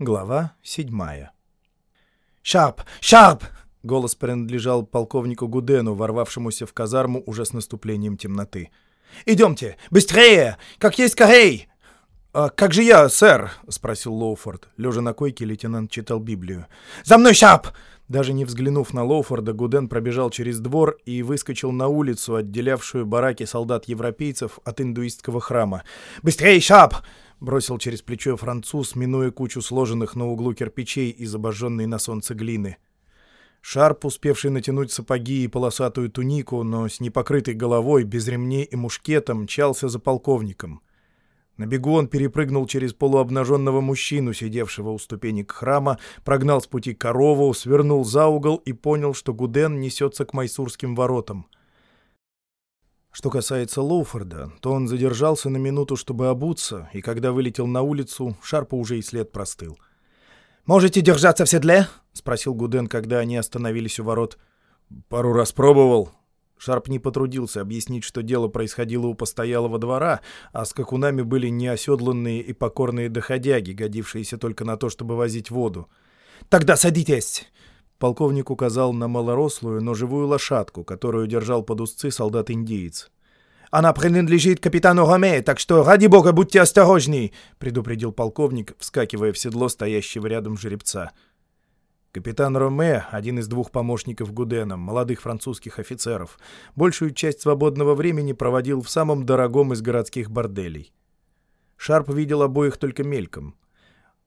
Глава седьмая. «Шарп! Шарп!» — голос принадлежал полковнику Гудену, ворвавшемуся в казарму уже с наступлением темноты. «Идемте! Быстрее! Как есть корей!» «А как же я, сэр?» — спросил Лоуфорд. Лежа на койке, лейтенант читал Библию. «За мной, Шарп!» Даже не взглянув на Лоуфорда, Гуден пробежал через двор и выскочил на улицу, отделявшую бараки солдат-европейцев от индуистского храма. «Быстрее, Шарп!» — бросил через плечо француз, минуя кучу сложенных на углу кирпичей из обожженной на солнце глины. Шарп, успевший натянуть сапоги и полосатую тунику, но с непокрытой головой, без ремней и мушкетом, мчался за полковником. На бегу он перепрыгнул через полуобнаженного мужчину, сидевшего у ступенек храма, прогнал с пути корову, свернул за угол и понял, что Гуден несется к майсурским воротам — что касается Лоуфорда, то он задержался на минуту, чтобы обуться, и когда вылетел на улицу, Шарпа уже и след простыл. «Можете держаться в седле?» — спросил Гуден, когда они остановились у ворот. «Пару раз пробовал». Шарп не потрудился объяснить, что дело происходило у постоялого двора, а скакунами были неоседланные и покорные доходяги, годившиеся только на то, чтобы возить воду. «Тогда садитесь!» Полковник указал на малорослую, но живую лошадку, которую держал под узцы солдат-индиец. «Она принадлежит капитану Роме, так что, ради бога, будьте осторожней!» — предупредил полковник, вскакивая в седло стоящего рядом жеребца. Капитан Роме, один из двух помощников Гудена, молодых французских офицеров, большую часть свободного времени проводил в самом дорогом из городских борделей. Шарп видел обоих только мельком —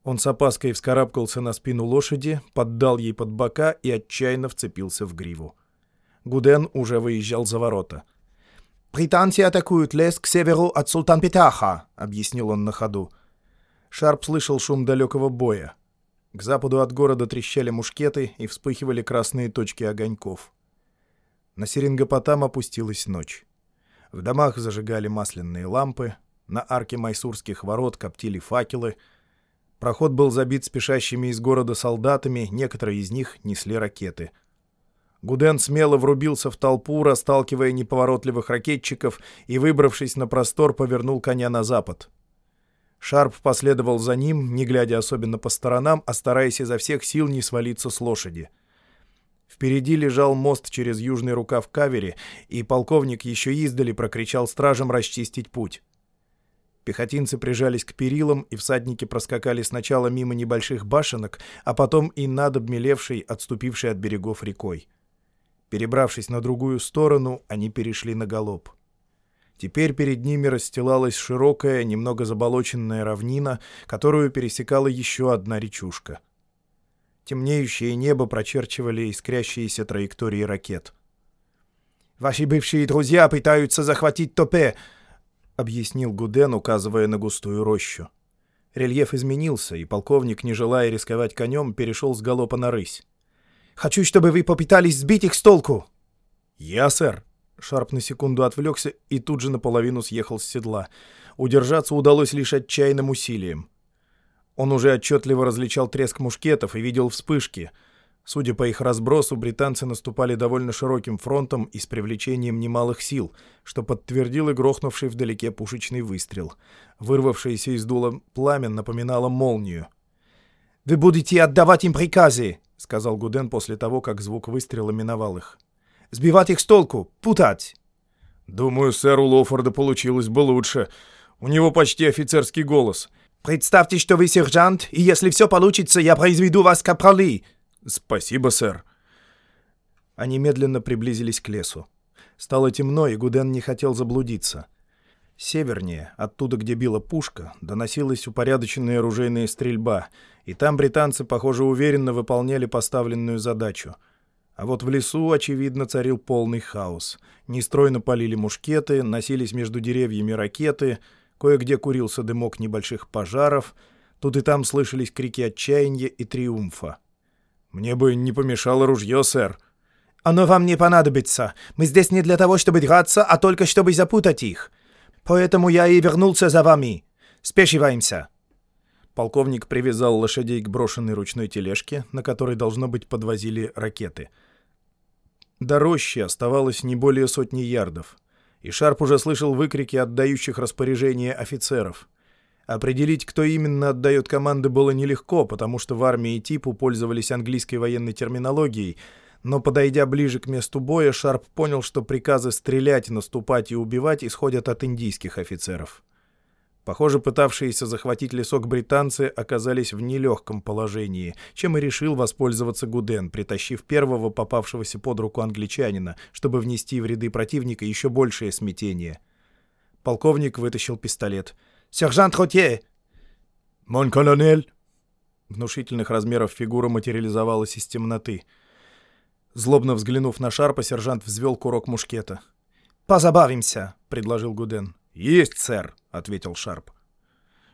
он с опаской вскарабкался на спину лошади, поддал ей под бока и отчаянно вцепился в гриву. Гуден уже выезжал за ворота. «Британцы атакуют лес к северу от Султан-Петаха», — объяснил он на ходу. Шарп слышал шум далекого боя. К западу от города трещали мушкеты и вспыхивали красные точки огоньков. На Серингопотам опустилась ночь. В домах зажигали масляные лампы, на арке майсурских ворот коптили факелы — Проход был забит спешащими из города солдатами, некоторые из них несли ракеты. Гуден смело врубился в толпу, расталкивая неповоротливых ракетчиков, и, выбравшись на простор, повернул коня на запад. Шарп последовал за ним, не глядя особенно по сторонам, а стараясь изо всех сил не свалиться с лошади. Впереди лежал мост через южный рукав кавери, и полковник еще издали прокричал стражам расчистить путь. Пехотинцы прижались к перилам, и всадники проскакали сначала мимо небольших башенок, а потом и над обмелевшей, отступившей от берегов рекой. Перебравшись на другую сторону, они перешли на галоп. Теперь перед ними расстилалась широкая, немного заболоченная равнина, которую пересекала еще одна речушка. Темнеющее небо прочерчивали искрящиеся траектории ракет. «Ваши бывшие друзья пытаются захватить Топе!» — объяснил Гуден, указывая на густую рощу. Рельеф изменился, и полковник, не желая рисковать конем, перешел с галопа на рысь. «Хочу, чтобы вы попытались сбить их с толку!» «Я, сэр!» Шарп на секунду отвлекся и тут же наполовину съехал с седла. Удержаться удалось лишь отчаянным усилием. Он уже отчетливо различал треск мушкетов и видел вспышки — Судя по их разбросу, британцы наступали довольно широким фронтом и с привлечением немалых сил, что подтвердил и грохнувший вдалеке пушечный выстрел. Вырвавшееся из дула пламя напоминало молнию. «Вы будете отдавать им приказы!» — сказал Гуден после того, как звук выстрела миновал их. «Сбивать их с толку! Путать!» «Думаю, сэру Лофорда получилось бы лучше. У него почти офицерский голос». «Представьте, что вы сержант, и если все получится, я произведу вас капралы!» «Спасибо, сэр». Они медленно приблизились к лесу. Стало темно, и Гуден не хотел заблудиться. Севернее, оттуда, где била пушка, доносилась упорядоченная оружейная стрельба, и там британцы, похоже, уверенно выполняли поставленную задачу. А вот в лесу, очевидно, царил полный хаос. Нестройно полили мушкеты, носились между деревьями ракеты, кое-где курился дымок небольших пожаров, тут и там слышались крики отчаяния и триумфа. «Мне бы не помешало ружье, сэр». «Оно вам не понадобится. Мы здесь не для того, чтобы драться, а только чтобы запутать их. Поэтому я и вернулся за вами. Спешиваемся». Полковник привязал лошадей к брошенной ручной тележке, на которой, должно быть, подвозили ракеты. До рощи оставалось не более сотни ярдов, и Шарп уже слышал выкрики отдающих распоряжения офицеров — Определить, кто именно отдает команды, было нелегко, потому что в армии типу пользовались английской военной терминологией, но, подойдя ближе к месту боя, Шарп понял, что приказы стрелять, наступать и убивать исходят от индийских офицеров. Похоже, пытавшиеся захватить лесок британцы оказались в нелегком положении, чем и решил воспользоваться Гуден, притащив первого попавшегося под руку англичанина, чтобы внести в ряды противника еще большее смятение. Полковник вытащил пистолет. «Сержант Хотье!» «Мон колонель!» Внушительных размеров фигура материализовалась из темноты. Злобно взглянув на Шарпа, сержант взвел курок мушкета. «Позабавимся!» — предложил Гуден. «Есть, сэр!» — ответил Шарп.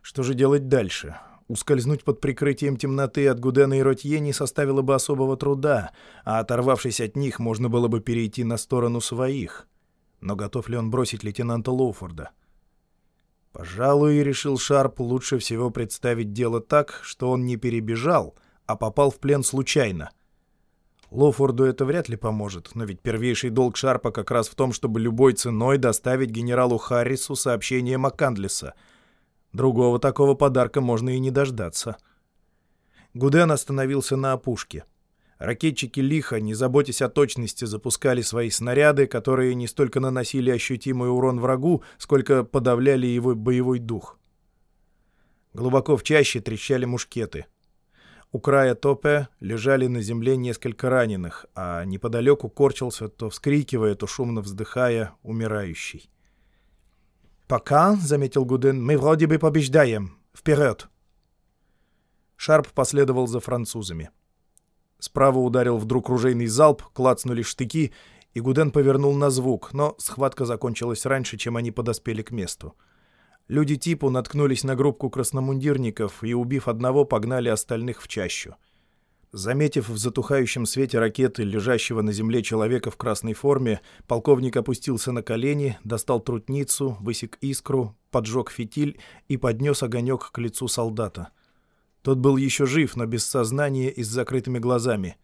Что же делать дальше? Ускользнуть под прикрытием темноты от Гудена и Ротье не составило бы особого труда, а оторвавшись от них, можно было бы перейти на сторону своих. Но готов ли он бросить лейтенанта Лоуфорда? Пожалуй, решил Шарп, лучше всего представить дело так, что он не перебежал, а попал в плен случайно. Лофорду это вряд ли поможет, но ведь первейший долг Шарпа как раз в том, чтобы любой ценой доставить генералу Харрису сообщение Маккандлиса. Другого такого подарка можно и не дождаться. Гуден остановился на опушке. Ракетчики лихо, не заботясь о точности, запускали свои снаряды, которые не столько наносили ощутимый урон врагу, сколько подавляли его боевой дух. Глубоко в чаще трещали мушкеты — у края топе лежали на земле несколько раненых, а неподалеку корчился, то вскрикивая, то шумно вздыхая, умирающий. «Пока», — заметил Гуден, — «мы вроде бы побеждаем. Вперед!» Шарп последовал за французами. Справа ударил вдруг ружейный залп, клацнули штыки, и Гуден повернул на звук, но схватка закончилась раньше, чем они подоспели к месту. Люди типу наткнулись на группку красномундирников и, убив одного, погнали остальных в чащу. Заметив в затухающем свете ракеты лежащего на земле человека в красной форме, полковник опустился на колени, достал трутницу, высек искру, поджег фитиль и поднес огонек к лицу солдата. Тот был еще жив, но без сознания и с закрытыми глазами.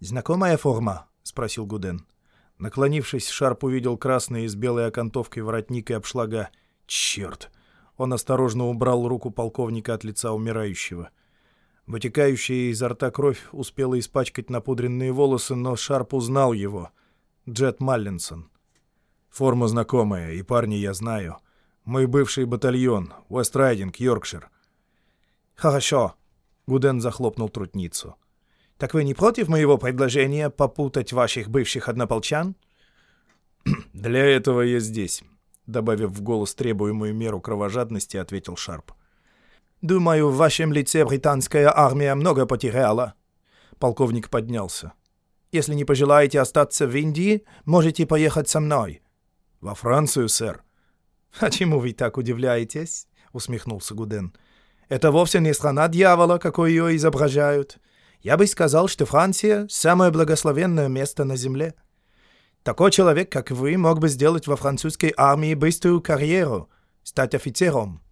«Знакомая форма?» — спросил Гуден. Наклонившись, Шарп увидел красный с белой окантовкой воротник и обшлага. Черт! Он осторожно убрал руку полковника от лица умирающего. Вытекающая изо рта кровь успела испачкать напудренные волосы, но Шарп узнал его. Джет Маллинсон. Форма знакомая, и парни я знаю. Мой бывший батальон, Уэст-Райдинг, Йоркшир. «Хорошо», — Гуден захлопнул трутницу. «Так вы не против моего предложения попутать ваших бывших однополчан?» «Для этого я здесь», добавив в голос требуемую меру кровожадности, ответил Шарп. «Думаю, в вашем лице британская армия много потеряла». Полковник поднялся. «Если не пожелаете остаться в Индии, можете поехать со мной». «Во Францию, сэр». «А чему вы так удивляетесь?» — усмехнулся Гуден. «Это вовсе не страна дьявола, какой ее изображают. Я бы сказал, что Франция — самое благословенное место на земле». Такой человек, как вы, мог бы сделать во французской армии быструю карьеру, стать офицером».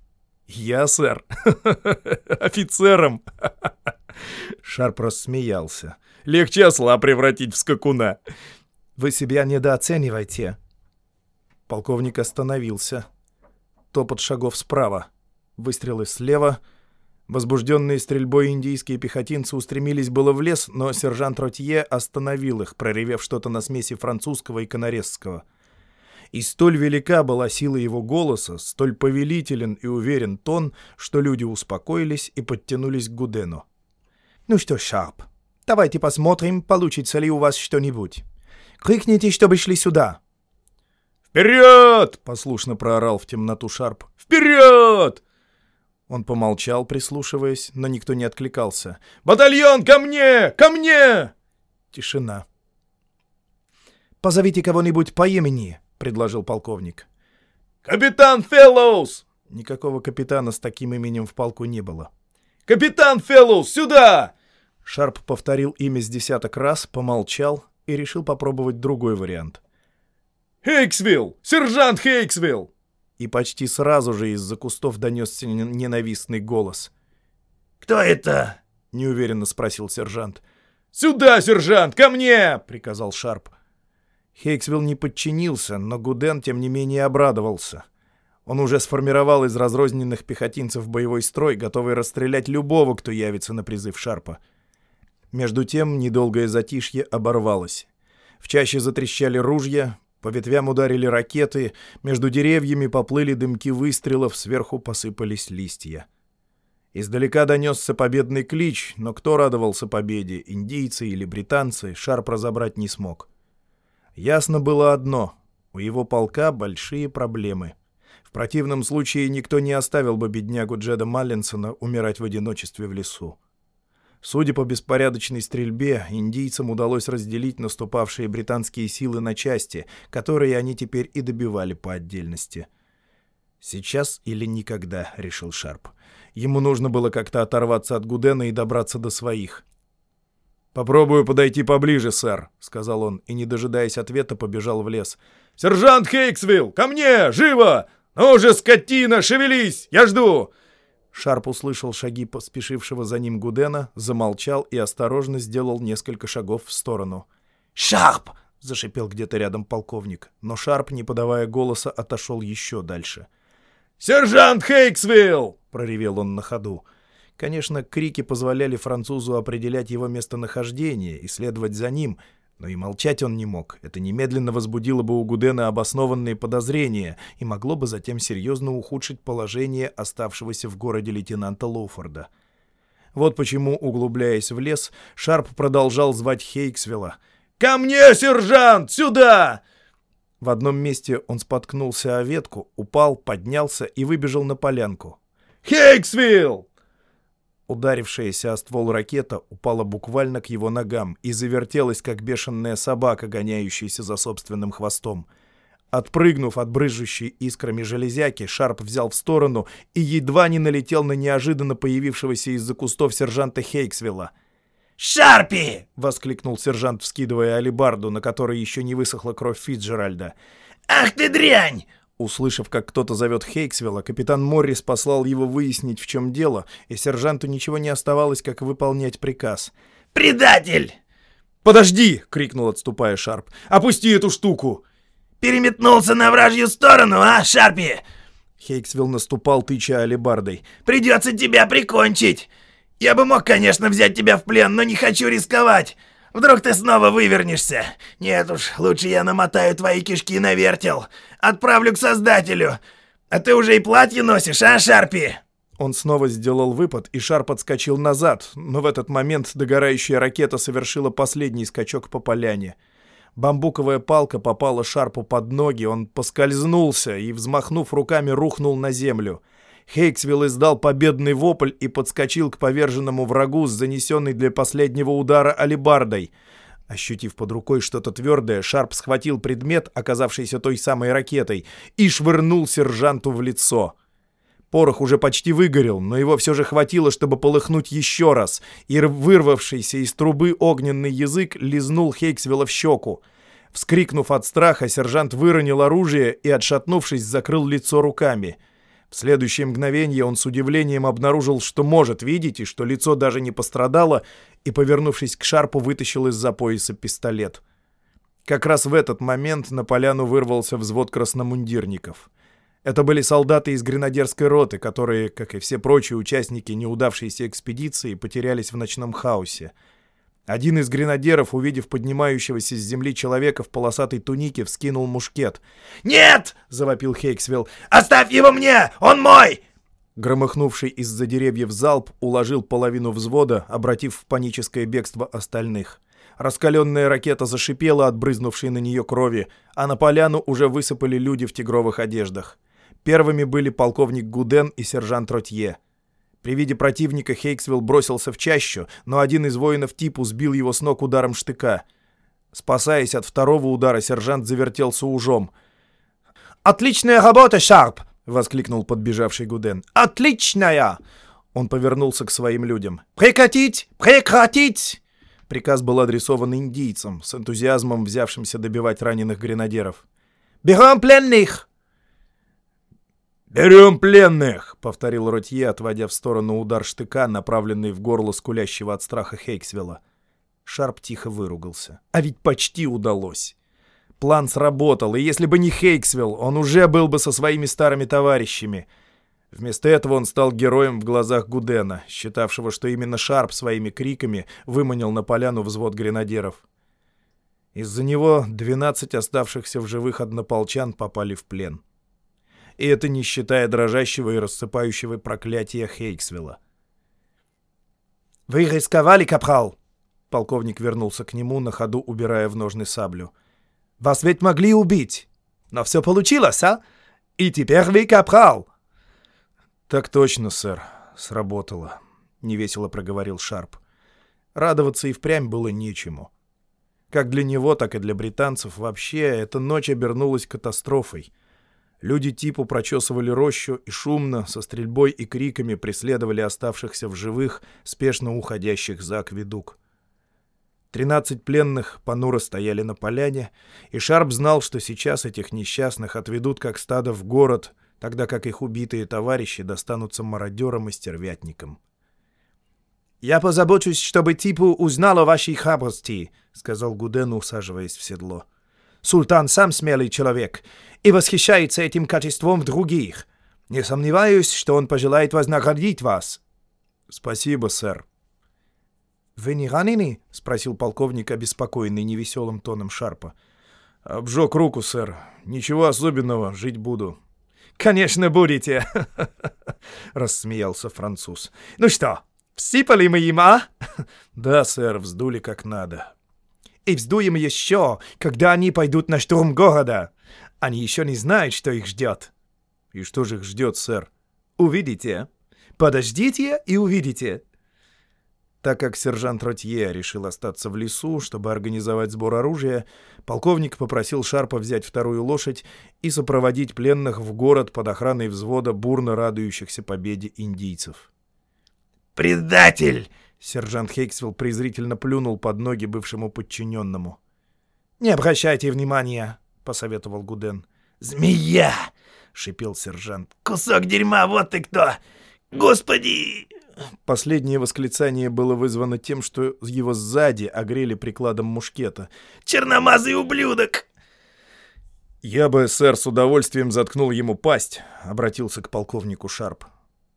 «Я, сэр? Офицером?» Шарп рассмеялся. «Легче осла превратить в скакуна». «Вы себя недооцениваете». Полковник остановился. Топот шагов справа. Выстрелы слева — Возбужденные стрельбой индийские пехотинцы устремились было в лес, но сержант Ротье остановил их, проревев что-то на смеси французского и канаресского. И столь велика была сила его голоса, столь повелителен и уверен тон, что люди успокоились и подтянулись к Гудену. «Ну что, Шарп, давайте посмотрим, получится ли у вас что-нибудь. Крикните, чтобы шли сюда!» «Вперед!» — послушно проорал в темноту Шарп. «Вперед!» Он помолчал, прислушиваясь, но никто не откликался. «Батальон, ко мне! Ко мне!» Тишина. «Позовите кого-нибудь по имени», — предложил полковник. «Капитан Феллоус!» Никакого капитана с таким именем в полку не было. «Капитан Феллоус, сюда!» Шарп повторил имя с десяток раз, помолчал и решил попробовать другой вариант. «Хейксвилл! Сержант Хейксвилл!» И почти сразу же из-за кустов донесся ненавистный голос. «Кто это?» — неуверенно спросил сержант. «Сюда, сержант, ко мне!» — приказал Шарп. Хейксвилл не подчинился, но Гуден, тем не менее, обрадовался. Он уже сформировал из разрозненных пехотинцев боевой строй, готовый расстрелять любого, кто явится на призыв Шарпа. Между тем недолгое затишье оборвалось. В чаще затрещали ружья, по ветвям ударили ракеты, между деревьями поплыли дымки выстрелов, сверху посыпались листья. Издалека донесся победный клич, но кто радовался победе, индийцы или британцы, Шарп разобрать не смог. Ясно было одно — у его полка большие проблемы. В противном случае никто не оставил бы беднягу Джеда Маллинсона умирать в одиночестве в лесу. Судя по беспорядочной стрельбе, индийцам удалось разделить наступавшие британские силы на части, которые они теперь и добивали по отдельности. «Сейчас или никогда», — решил Шарп. Ему нужно было как-то оторваться от Гудена и добраться до своих. «Попробую подойти поближе, сэр», — сказал он, и, не дожидаясь ответа, побежал в лес. «Сержант Хейксвилл, ко мне! Живо! Ну же, скотина, шевелись! Я жду!» Шарп услышал шаги поспешившего за ним Гудена, замолчал и осторожно сделал несколько шагов в сторону. «Шарп!» — зашипел где-то рядом полковник, но Шарп, не подавая голоса, отошел еще дальше. «Сержант Хейксвилл!» — проревел он на ходу. Конечно, крики позволяли французу определять его местонахождение и следовать за ним, но и молчать он не мог. Это немедленно возбудило бы у Гудена обоснованные подозрения и могло бы затем серьезно ухудшить положение оставшегося в городе лейтенанта Лоуфорда. Вот почему, углубляясь в лес, Шарп продолжал звать Хейксвилла. «Ко мне, сержант! Сюда!» В одном месте он споткнулся о ветку, упал, поднялся и выбежал на полянку. «Хейксвилл!» Ударившаяся о ствол ракета упала буквально к его ногам и завертелась, как бешеная собака, гоняющаяся за собственным хвостом. Отпрыгнув от брызжущей искрами железяки, Шарп взял в сторону и едва не налетел на неожиданно появившегося из-за кустов сержанта Хейксвилла — «Шарпи!» — воскликнул сержант, вскидывая алибарду, на которой еще не высохла кровь Фитджеральда. «Ах ты дрянь!» Услышав, как кто-то зовет Хейксвилла, капитан Моррис послал его выяснить, в чем дело, и сержанту ничего не оставалось, как выполнять приказ. «Предатель!» «Подожди!» — крикнул, отступая Шарп. «Опусти эту штуку!» «Переметнулся на вражью сторону, а, Шарпи?» Хейксвилл наступал, тыча алебардой. «Придется тебя прикончить! Я бы мог, конечно, взять тебя в плен, но не хочу рисковать. Вдруг ты снова вывернешься. Нет уж, лучше я намотаю твои кишки на вертел. Отправлю к Создателю. А ты уже и платье носишь, а, Шарпи?» Он снова сделал выпад, и шар подскочил назад, но в этот момент догорающая ракета совершила последний скачок по поляне. Бамбуковая палка попала Шарпу под ноги, он поскользнулся и, взмахнув руками, рухнул на землю — Хейксвилл издал победный вопль и подскочил к поверженному врагу с занесенной для последнего удара алебардой. Ощутив под рукой что-то твердое, Шарп схватил предмет, оказавшийся той самой ракетой, и швырнул сержанту в лицо. Порох уже почти выгорел, но его все же хватило, чтобы полыхнуть еще раз, и вырвавшийся из трубы огненный язык лизнул Хейксвилла в щеку. Вскрикнув от страха, сержант выронил оружие и, отшатнувшись, закрыл лицо руками — в следующее мгновение он с удивлением обнаружил, что может видеть и что лицо даже не пострадало, и, повернувшись к Шарпу, вытащил из-за пояса пистолет. Как раз в этот момент на поляну вырвался взвод красномундирников. Это были солдаты из гренадерской роты, которые, как и все прочие участники неудавшейся экспедиции, потерялись в ночном хаосе — один из гренадеров, увидев поднимающегося с земли человека в полосатой тунике, вскинул мушкет. «Нет!» — завопил Хейксвилл. «Оставь его мне! Он мой!» Громыхнувший из-за деревьев залп уложил половину взвода, обратив в паническое бегство остальных. Раскаленная ракета зашипела от брызнувшей на нее крови, а на поляну уже высыпали люди в тигровых одеждах. Первыми были полковник Гуден и сержант Ротье. При виде противника Хейксвилл бросился в чащу, но один из воинов типу сбил его с ног ударом штыка. Спасаясь от второго удара, сержант завертелся ужом. «Отличная работа, Шарп!» — воскликнул подбежавший Гуден. «Отличная!» Он повернулся к своим людям. «Прекратить! Прекратить!» Приказ был адресован индийцам, с энтузиазмом взявшимся добивать раненых гренадеров. «Берем пленных!» «Берем пленных!» — повторил Ротье, отводя в сторону удар штыка, направленный в горло скулящего от страха Хейксвелла. Шарп тихо выругался. А ведь почти удалось. План сработал, и если бы не Хейксвилл, он уже был бы со своими старыми товарищами. Вместо этого он стал героем в глазах Гудена, считавшего, что именно Шарп своими криками выманил на поляну взвод гренадеров. Из-за него 12 оставшихся в живых однополчан попали в плен. И это не считая дрожащего и рассыпающего проклятия Хейксвилла. «Вы рисковали, капрал!» Полковник вернулся к нему, на ходу убирая в ножны саблю. «Вас ведь могли убить! Но все получилось, а? И теперь вы капрал!» «Так точно, сэр. Сработало», — невесело проговорил Шарп. Радоваться и впрямь было нечему. Как для него, так и для британцев вообще эта ночь обернулась катастрофой. Люди типу прочесывали рощу и шумно, со стрельбой и криками преследовали оставшихся в живых, спешно уходящих за акведук. Тринадцать пленных понуро стояли на поляне, и Шарп знал, что сейчас этих несчастных отведут как стадо в город, тогда как их убитые товарищи достанутся мародерам и стервятникам. «Я позабочусь, чтобы Типу узнал о вашей храбрости», — сказал Гуден, усаживаясь в седло. «Султан сам смелый человек и восхищается этим качеством в других. Не сомневаюсь, что он пожелает вознаградить вас». «Спасибо, сэр». «Вы не ранены?» — спросил полковник, обеспокоенный невеселым тоном Шарпа. «Обжег руку, сэр. Ничего особенного, жить буду». «Конечно, будете!» — рассмеялся француз. «Ну что, всыпали мы им, а?» «Да, сэр, вздули как надо». «И вздуем еще, когда они пойдут на штурм города. Они еще не знают, что их ждет». «И что же их ждет, сэр?» «Увидите. Подождите и увидите. Так как сержант Ротье решил остаться в лесу, чтобы организовать сбор оружия, полковник попросил Шарпа взять вторую лошадь и сопроводить пленных в город под охраной взвода бурно радующихся победе индийцев. «Предатель!» — сержант Хейксвилл презрительно плюнул под ноги бывшему подчиненному. «Не обращайте внимания», — посоветовал Гуден. «Змея!» — шипел сержант. «Кусок дерьма, вот ты кто! Господи!» Последнее восклицание было вызвано тем, что его сзади огрели прикладом мушкета. «Черномазый ублюдок!» «Я бы, сэр, с удовольствием заткнул ему пасть», — обратился к полковнику Шарп.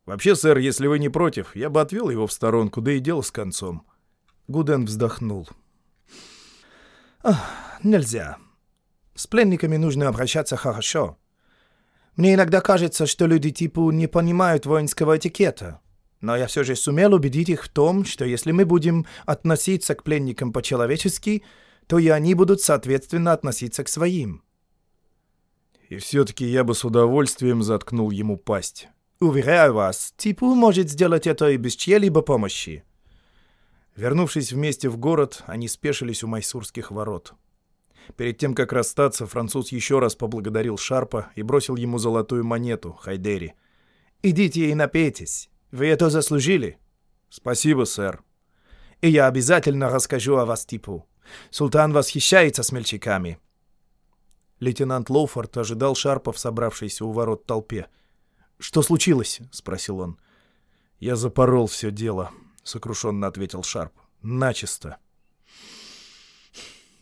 «Вообще, сэр, если вы не против, я бы отвел его в сторонку, да и дело с концом». Гуден вздохнул. «Ах, нельзя. С пленниками нужно обращаться хорошо. Мне иногда кажется, что люди типа не понимают воинского этикета. Но я все же сумел убедить их в том, что если мы будем относиться к пленникам по-человечески, то и они будут соответственно относиться к своим. И все-таки я бы с удовольствием заткнул ему пасть. Уверяю вас, Типу может сделать это и без чьей-либо помощи. Вернувшись вместе в город, они спешились у майсурских ворот. Перед тем, как расстаться, француз еще раз поблагодарил Шарпа и бросил ему золотую монету, Хайдери. «Идите и напейтесь. Вы это заслужили. Спасибо, сэр. И я обязательно расскажу о вас типу. Султан восхищается смельчаками. Лейтенант Лоуфорд ожидал Шарпа в собравшейся у ворот толпе. «Что случилось?» — спросил он. «Я запорол все дело», — сокрушенно ответил Шарп. «Начисто.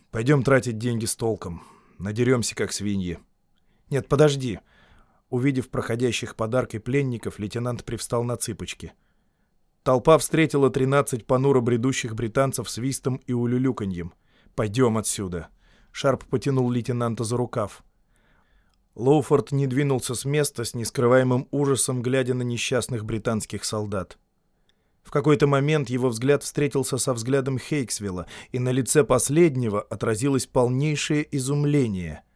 Пойдем тратить деньги с толком. Надеремся, как свиньи». «Нет, подожди. Увидев проходящих подаркой пленников, лейтенант привстал на цыпочки. Толпа встретила 13 понуро бредущих британцев свистом и улюлюканьем. «Пойдем отсюда!» Шарп потянул лейтенанта за рукав. Лоуфорд не двинулся с места с нескрываемым ужасом, глядя на несчастных британских солдат. В какой-то момент его взгляд встретился со взглядом Хейксвилла, и на лице последнего отразилось полнейшее изумление —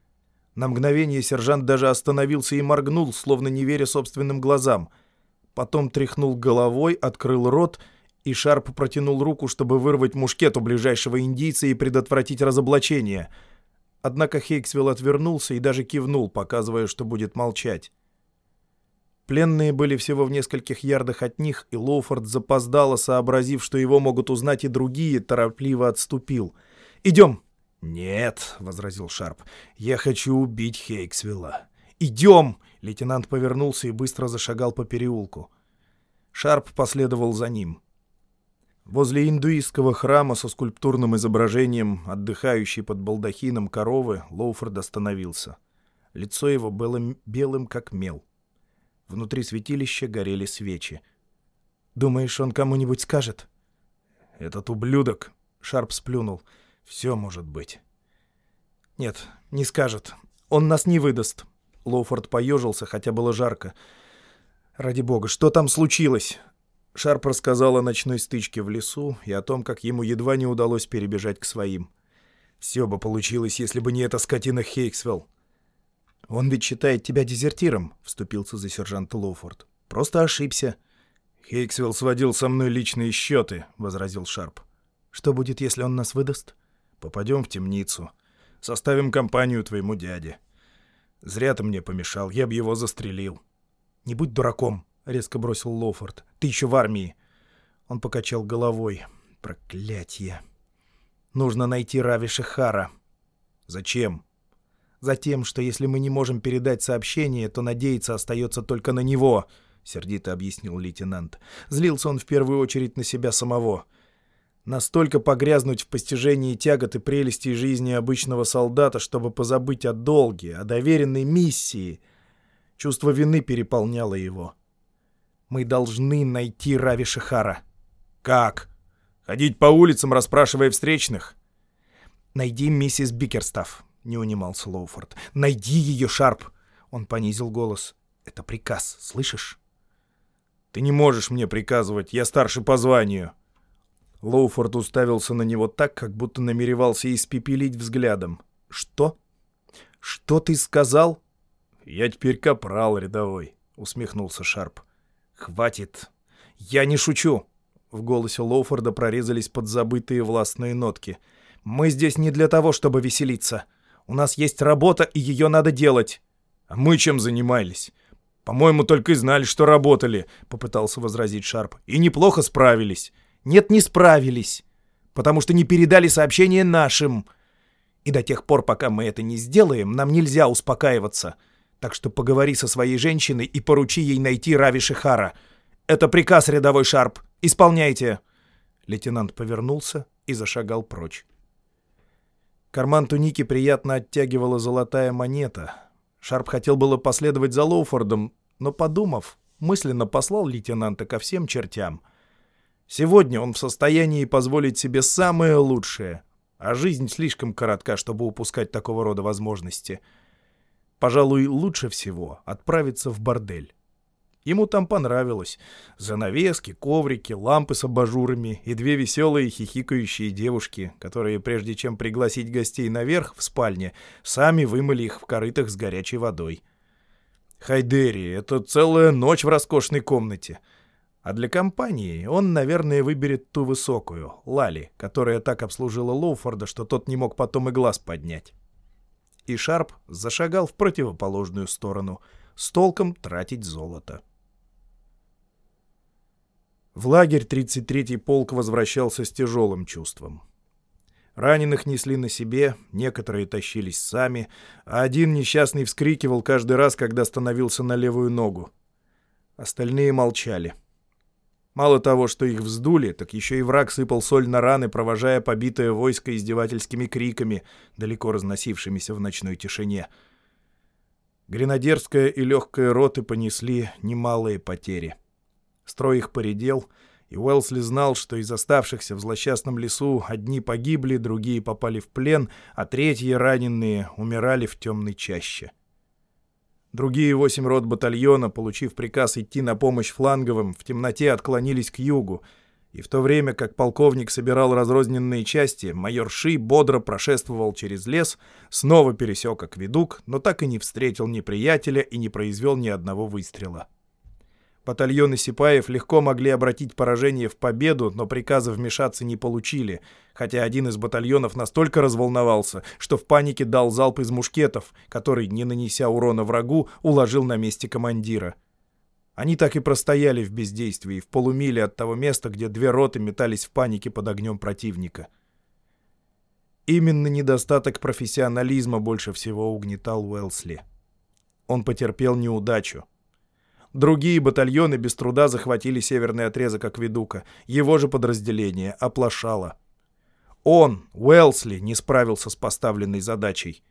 на мгновение сержант даже остановился и моргнул, словно не веря собственным глазам. Потом тряхнул головой, открыл рот, и Шарп протянул руку, чтобы вырвать мушкет у ближайшего индийца и предотвратить разоблачение. Однако Хейксвилл отвернулся и даже кивнул, показывая, что будет молчать. Пленные были всего в нескольких ярдах от них, и Лоуфорд запоздало, сообразив, что его могут узнать и другие, торопливо отступил. «Идем!» «Нет», — возразил Шарп, — «я хочу убить Хейксвилла». «Идем!» — лейтенант повернулся и быстро зашагал по переулку. Шарп последовал за ним. Возле индуистского храма со скульптурным изображением, отдыхающей под балдахином коровы, Лоуфорд остановился. Лицо его было белым, как мел. Внутри святилища горели свечи. «Думаешь, он кому-нибудь скажет?» «Этот ублюдок!» — Шарп сплюнул. «Все может быть». «Нет, не скажет. Он нас не выдаст». Лоуфорд поежился, хотя было жарко. «Ради бога, что там случилось?» Шарп рассказал о ночной стычке в лесу и о том, как ему едва не удалось перебежать к своим. «Все бы получилось, если бы не эта скотина Хейксвелл». «Он ведь считает тебя дезертиром», — вступился за сержант Лоуфорд. «Просто ошибся». «Хейксвелл сводил со мной личные счеты», — возразил Шарп. «Что будет, если он нас выдаст?» «Попадем в темницу. Составим компанию твоему дяде. Зря ты мне помешал, я бы его застрелил». «Не будь дураком», — резко бросил Лоуфорд. «Ты еще в армии». Он покачал головой. «Проклятье! Нужно найти Рави Шихара». «Зачем?» Затем, что если мы не можем передать сообщение, то надеяться остается только на него», — сердито объяснил лейтенант. Злился он в первую очередь на себя самого. Настолько погрязнуть в постижении тягот и прелестей жизни обычного солдата, чтобы позабыть о долге, о доверенной миссии. Чувство вины переполняло его. «Мы должны найти Рави Шихара». «Как? Ходить по улицам, расспрашивая встречных?» «Найди миссис Бикерстаф», — не унимался Лоуфорд. «Найди ее, Шарп!» Он понизил голос. «Это приказ, слышишь?» «Ты не можешь мне приказывать, я старше по званию». Лоуфорд уставился на него так, как будто намеревался испепелить взглядом. «Что? Что ты сказал?» «Я теперь капрал рядовой», — усмехнулся Шарп. «Хватит. Я не шучу». В голосе Лоуфорда прорезались подзабытые властные нотки. «Мы здесь не для того, чтобы веселиться. У нас есть работа, и ее надо делать». «А мы чем занимались?» «По-моему, только и знали, что работали», — попытался возразить Шарп. «И неплохо справились». «Нет, не справились, потому что не передали сообщение нашим. И до тех пор, пока мы это не сделаем, нам нельзя успокаиваться. Так что поговори со своей женщиной и поручи ей найти Рави Шихара. Это приказ, рядовой Шарп. Исполняйте». Лейтенант повернулся и зашагал прочь. Карман туники приятно оттягивала золотая монета. Шарп хотел было последовать за Лоуфордом, но, подумав, мысленно послал лейтенанта ко всем чертям. Сегодня он в состоянии позволить себе самое лучшее, а жизнь слишком коротка, чтобы упускать такого рода возможности. Пожалуй, лучше всего отправиться в бордель. Ему там понравилось. Занавески, коврики, лампы с абажурами и две веселые хихикающие девушки, которые, прежде чем пригласить гостей наверх в спальне, сами вымыли их в корытах с горячей водой. Хайдери — это целая ночь в роскошной комнате. А для компании он, наверное, выберет ту высокую, Лали, которая так обслужила Лоуфорда, что тот не мог потом и глаз поднять. И Шарп зашагал в противоположную сторону, с толком тратить золото. В лагерь 33-й полк возвращался с тяжелым чувством. Раненых несли на себе, некоторые тащились сами, а один несчастный вскрикивал каждый раз, когда становился на левую ногу. Остальные молчали. Мало того, что их вздули, так еще и враг сыпал соль на раны, провожая побитое войско издевательскими криками, далеко разносившимися в ночной тишине. Гренадерская и легкая роты понесли немалые потери. Строй их поредел, и Уэлсли знал, что из оставшихся в злосчастном лесу одни погибли, другие попали в плен, а третьи, раненые, умирали в темной чаще. Другие восемь рот батальона, получив приказ идти на помощь фланговым, в темноте отклонились к югу, и в то время, как полковник собирал разрозненные части, майор Ши бодро прошествовал через лес, снова пересек акведук, но так и не встретил неприятеля и не произвел ни одного выстрела. Батальоны сипаев легко могли обратить поражение в победу, но приказа вмешаться не получили, хотя один из батальонов настолько разволновался, что в панике дал залп из мушкетов, который, не нанеся урона врагу, уложил на месте командира. Они так и простояли в бездействии, в полумиле от того места, где две роты метались в панике под огнем противника. Именно недостаток профессионализма больше всего угнетал Уэлсли. Он потерпел неудачу. Другие батальоны без труда захватили северный отрезок Акведука. Его же подразделение оплошало. Он, Уэлсли, не справился с поставленной задачей.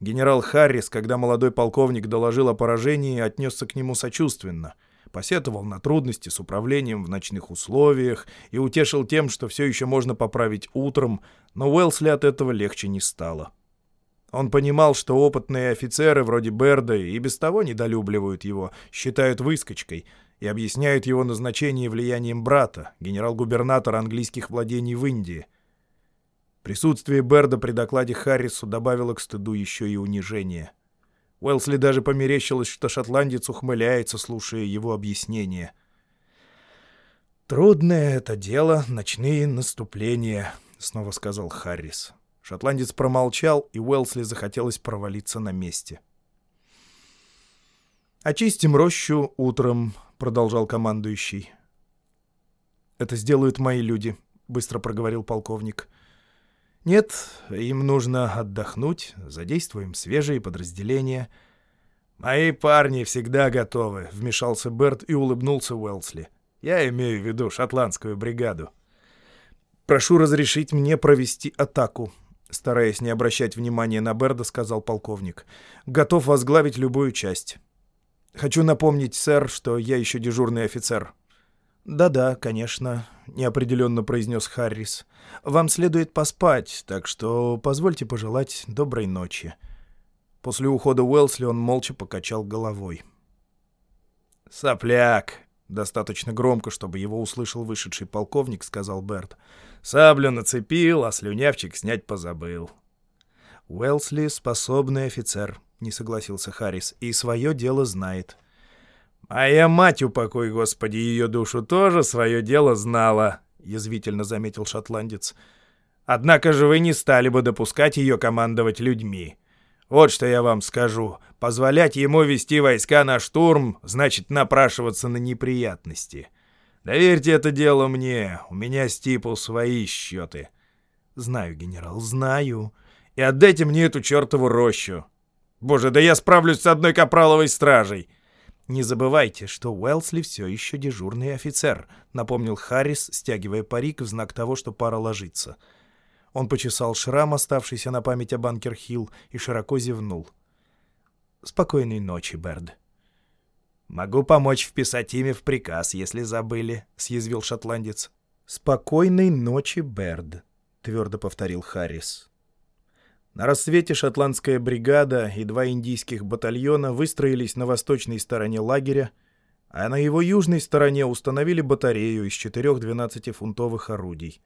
Генерал Харрис, когда молодой полковник доложил о поражении, отнесся к нему сочувственно. Посетовал на трудности с управлением в ночных условиях и утешил тем, что все еще можно поправить утром, но Уэлсли от этого легче не стало. Он понимал, что опытные офицеры вроде Берда и без того недолюбливают его, считают выскочкой и объясняют его назначение влиянием брата, генерал-губернатора английских владений в Индии. Присутствие Берда при докладе Харрису добавило к стыду еще и унижение. Уэлсли даже померещилось, что шотландец ухмыляется, слушая его объяснения. «Трудное это дело — ночные наступления», — снова сказал Харрис. Шотландец промолчал, и Уэлсли захотелось провалиться на месте. «Очистим рощу утром», — продолжал командующий. «Это сделают мои люди», — быстро проговорил полковник. «Нет, им нужно отдохнуть, задействуем свежие подразделения». «Мои парни всегда готовы», — вмешался Берт и улыбнулся Уэлсли. «Я имею в виду шотландскую бригаду». «Прошу разрешить мне провести атаку», Стараясь не обращать внимания на Берда, сказал полковник. «Готов возглавить любую часть. Хочу напомнить, сэр, что я еще дежурный офицер». «Да-да, конечно», — неопределенно произнес Харрис. «Вам следует поспать, так что позвольте пожелать доброй ночи». После ухода Уэлсли он молча покачал головой. «Сопляк!» — достаточно громко, чтобы его услышал вышедший полковник, сказал Берт. Саблю нацепил, а слюнявчик снять позабыл. «Уэлсли — способный офицер», — не согласился Харрис, — «и свое дело знает». «Моя мать, упокой, Господи, ее душу, тоже свое дело знала», — язвительно заметил шотландец. «Однако же вы не стали бы допускать ее командовать людьми. Вот что я вам скажу. Позволять ему вести войска на штурм, значит напрашиваться на неприятности». Доверьте это дело мне, у меня с Типу свои счеты. Знаю, генерал, знаю. И отдайте мне эту чертову рощу. Боже, да я справлюсь с одной капраловой стражей. Не забывайте, что Уэлсли все еще дежурный офицер, напомнил Харрис, стягивая парик в знак того, что пора ложиться. Он почесал шрам, оставшийся на память о Банкер-Хилл, и широко зевнул. «Спокойной ночи, Берд». «Могу помочь вписать имя в приказ, если забыли», — съязвил шотландец. «Спокойной ночи, Берд», — твердо повторил Харрис. На рассвете шотландская бригада и два индийских батальона выстроились на восточной стороне лагеря, а на его южной стороне установили батарею из четырех 12-фунтовых орудий.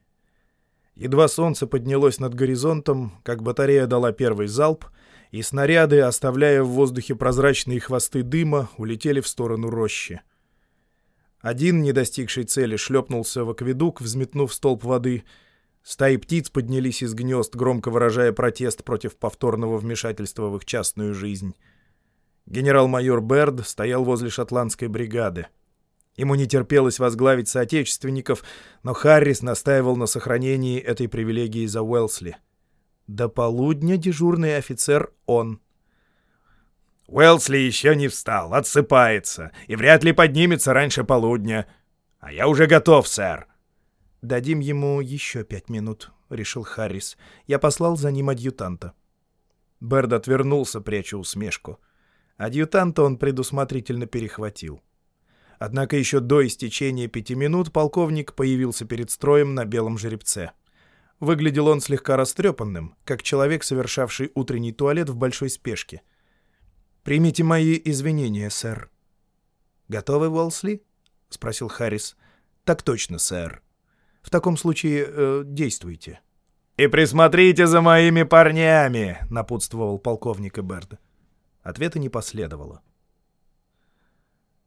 Едва солнце поднялось над горизонтом, как батарея дала первый залп — и снаряды, оставляя в воздухе прозрачные хвосты дыма, улетели в сторону рощи. Один, не достигший цели, шлепнулся в акведук, взметнув столб воды. Стаи птиц поднялись из гнезд, громко выражая протест против повторного вмешательства в их частную жизнь. Генерал-майор Берд стоял возле шотландской бригады. Ему не терпелось возглавить соотечественников, но Харрис настаивал на сохранении этой привилегии за Уэлсли. До полудня дежурный офицер он. Уэлсли еще не встал, отсыпается, и вряд ли поднимется раньше полудня. А я уже готов, сэр. Дадим ему еще пять минут, — решил Харрис. Я послал за ним адъютанта. Берд отвернулся, пряча усмешку. Адъютанта он предусмотрительно перехватил. Однако еще до истечения пяти минут полковник появился перед строем на белом жеребце. Выглядел он слегка растрепанным, как человек, совершавший утренний туалет в большой спешке. «Примите мои извинения, сэр». «Готовы, Уолсли?» — спросил Харрис. «Так точно, сэр. В таком случае э, действуйте». «И присмотрите за моими парнями!» — напутствовал полковник Эберт. Ответа не последовало.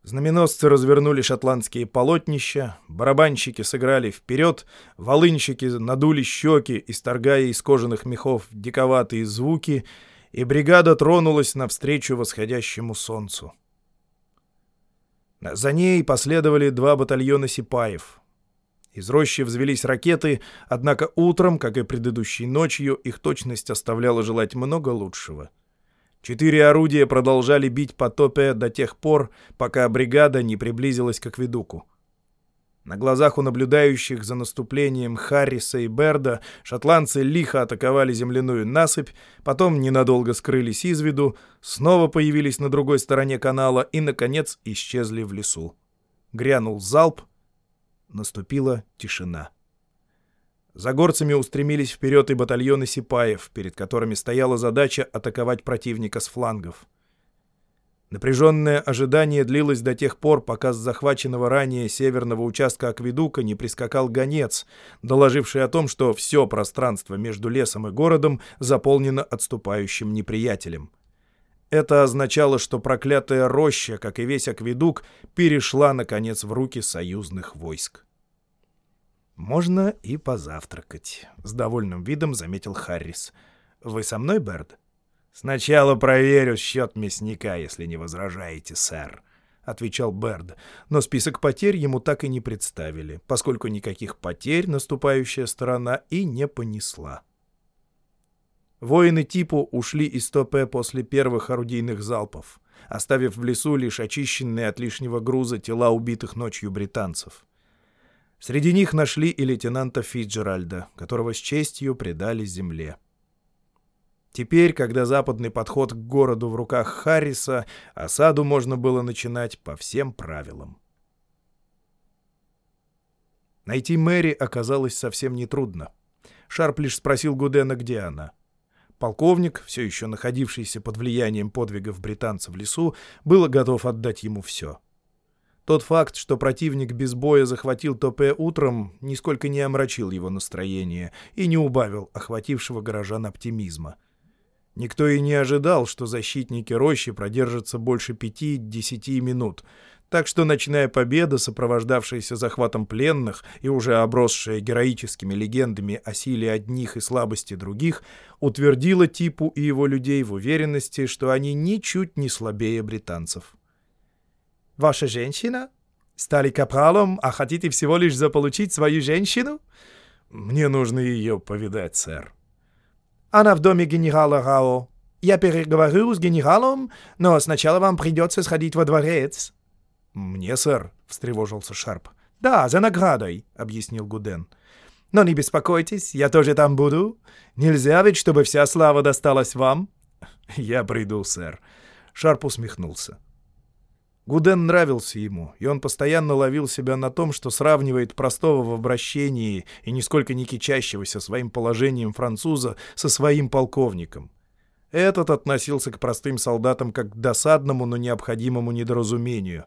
Знаменосцы развернули шотландские полотнища, барабанщики сыграли вперед, волынщики надули щеки, исторгая из кожаных мехов диковатые звуки, и бригада тронулась навстречу восходящему солнцу. За ней последовали два батальона сипаев. Из рощи взвелись ракеты, однако утром, как и предыдущей ночью, их точность оставляла желать много лучшего — Четыре орудия продолжали бить по топе до тех пор, пока бригада не приблизилась к акведуку. На глазах у наблюдающих за наступлением Харриса и Берда шотландцы лихо атаковали земляную насыпь, потом ненадолго скрылись из виду, снова появились на другой стороне канала и, наконец, исчезли в лесу. Грянул залп, наступила тишина. За горцами устремились вперед и батальоны сипаев, перед которыми стояла задача атаковать противника с флангов. Напряженное ожидание длилось до тех пор, пока с захваченного ранее северного участка Акведука не прискакал гонец, доложивший о том, что все пространство между лесом и городом заполнено отступающим неприятелем. Это означало, что проклятая роща, как и весь Акведук, перешла, наконец, в руки союзных войск. «Можно и позавтракать», — с довольным видом заметил Харрис. «Вы со мной, Берд?» «Сначала проверю счет мясника, если не возражаете, сэр», — отвечал Берд. Но список потерь ему так и не представили, поскольку никаких потерь наступающая сторона и не понесла. Воины типу ушли из Топе после первых орудийных залпов, оставив в лесу лишь очищенные от лишнего груза тела убитых ночью британцев. Среди них нашли и лейтенанта Фиджеральда, которого с честью предали земле. Теперь, когда западный подход к городу в руках Харриса, осаду можно было начинать по всем правилам. Найти Мэри оказалось совсем нетрудно. Шарп лишь спросил Гудена, где она. Полковник, все еще находившийся под влиянием подвигов британцев в лесу, был готов отдать ему все. Тот факт, что противник без боя захватил Топе утром, нисколько не омрачил его настроение и не убавил охватившего горожан оптимизма — Никто и не ожидал, что защитники рощи продержатся больше пяти-десяти минут. Так что ночная победа, сопровождавшаяся захватом пленных и уже обросшая героическими легендами о силе одних и слабости других, утвердила Типу и его людей в уверенности, что они ничуть не слабее британцев. «Ваша женщина? Стали капралом, а хотите всего лишь заполучить свою женщину?» «Мне нужно ее повидать, сэр», она в доме генерала Рао. Я переговорю с генералом, но сначала вам придется сходить во дворец». «Мне, сэр?» — встревожился Шарп. «Да, за наградой», — объяснил Гуден. «Но не беспокойтесь, я тоже там буду. Нельзя ведь, чтобы вся слава досталась вам». «Я приду, сэр». Шарп усмехнулся. Гуден нравился ему, и он постоянно ловил себя на том, что сравнивает простого в обращении и нисколько не кичащегося своим положением француза со своим полковником. Этот относился к простым солдатам как к досадному, но необходимому недоразумению.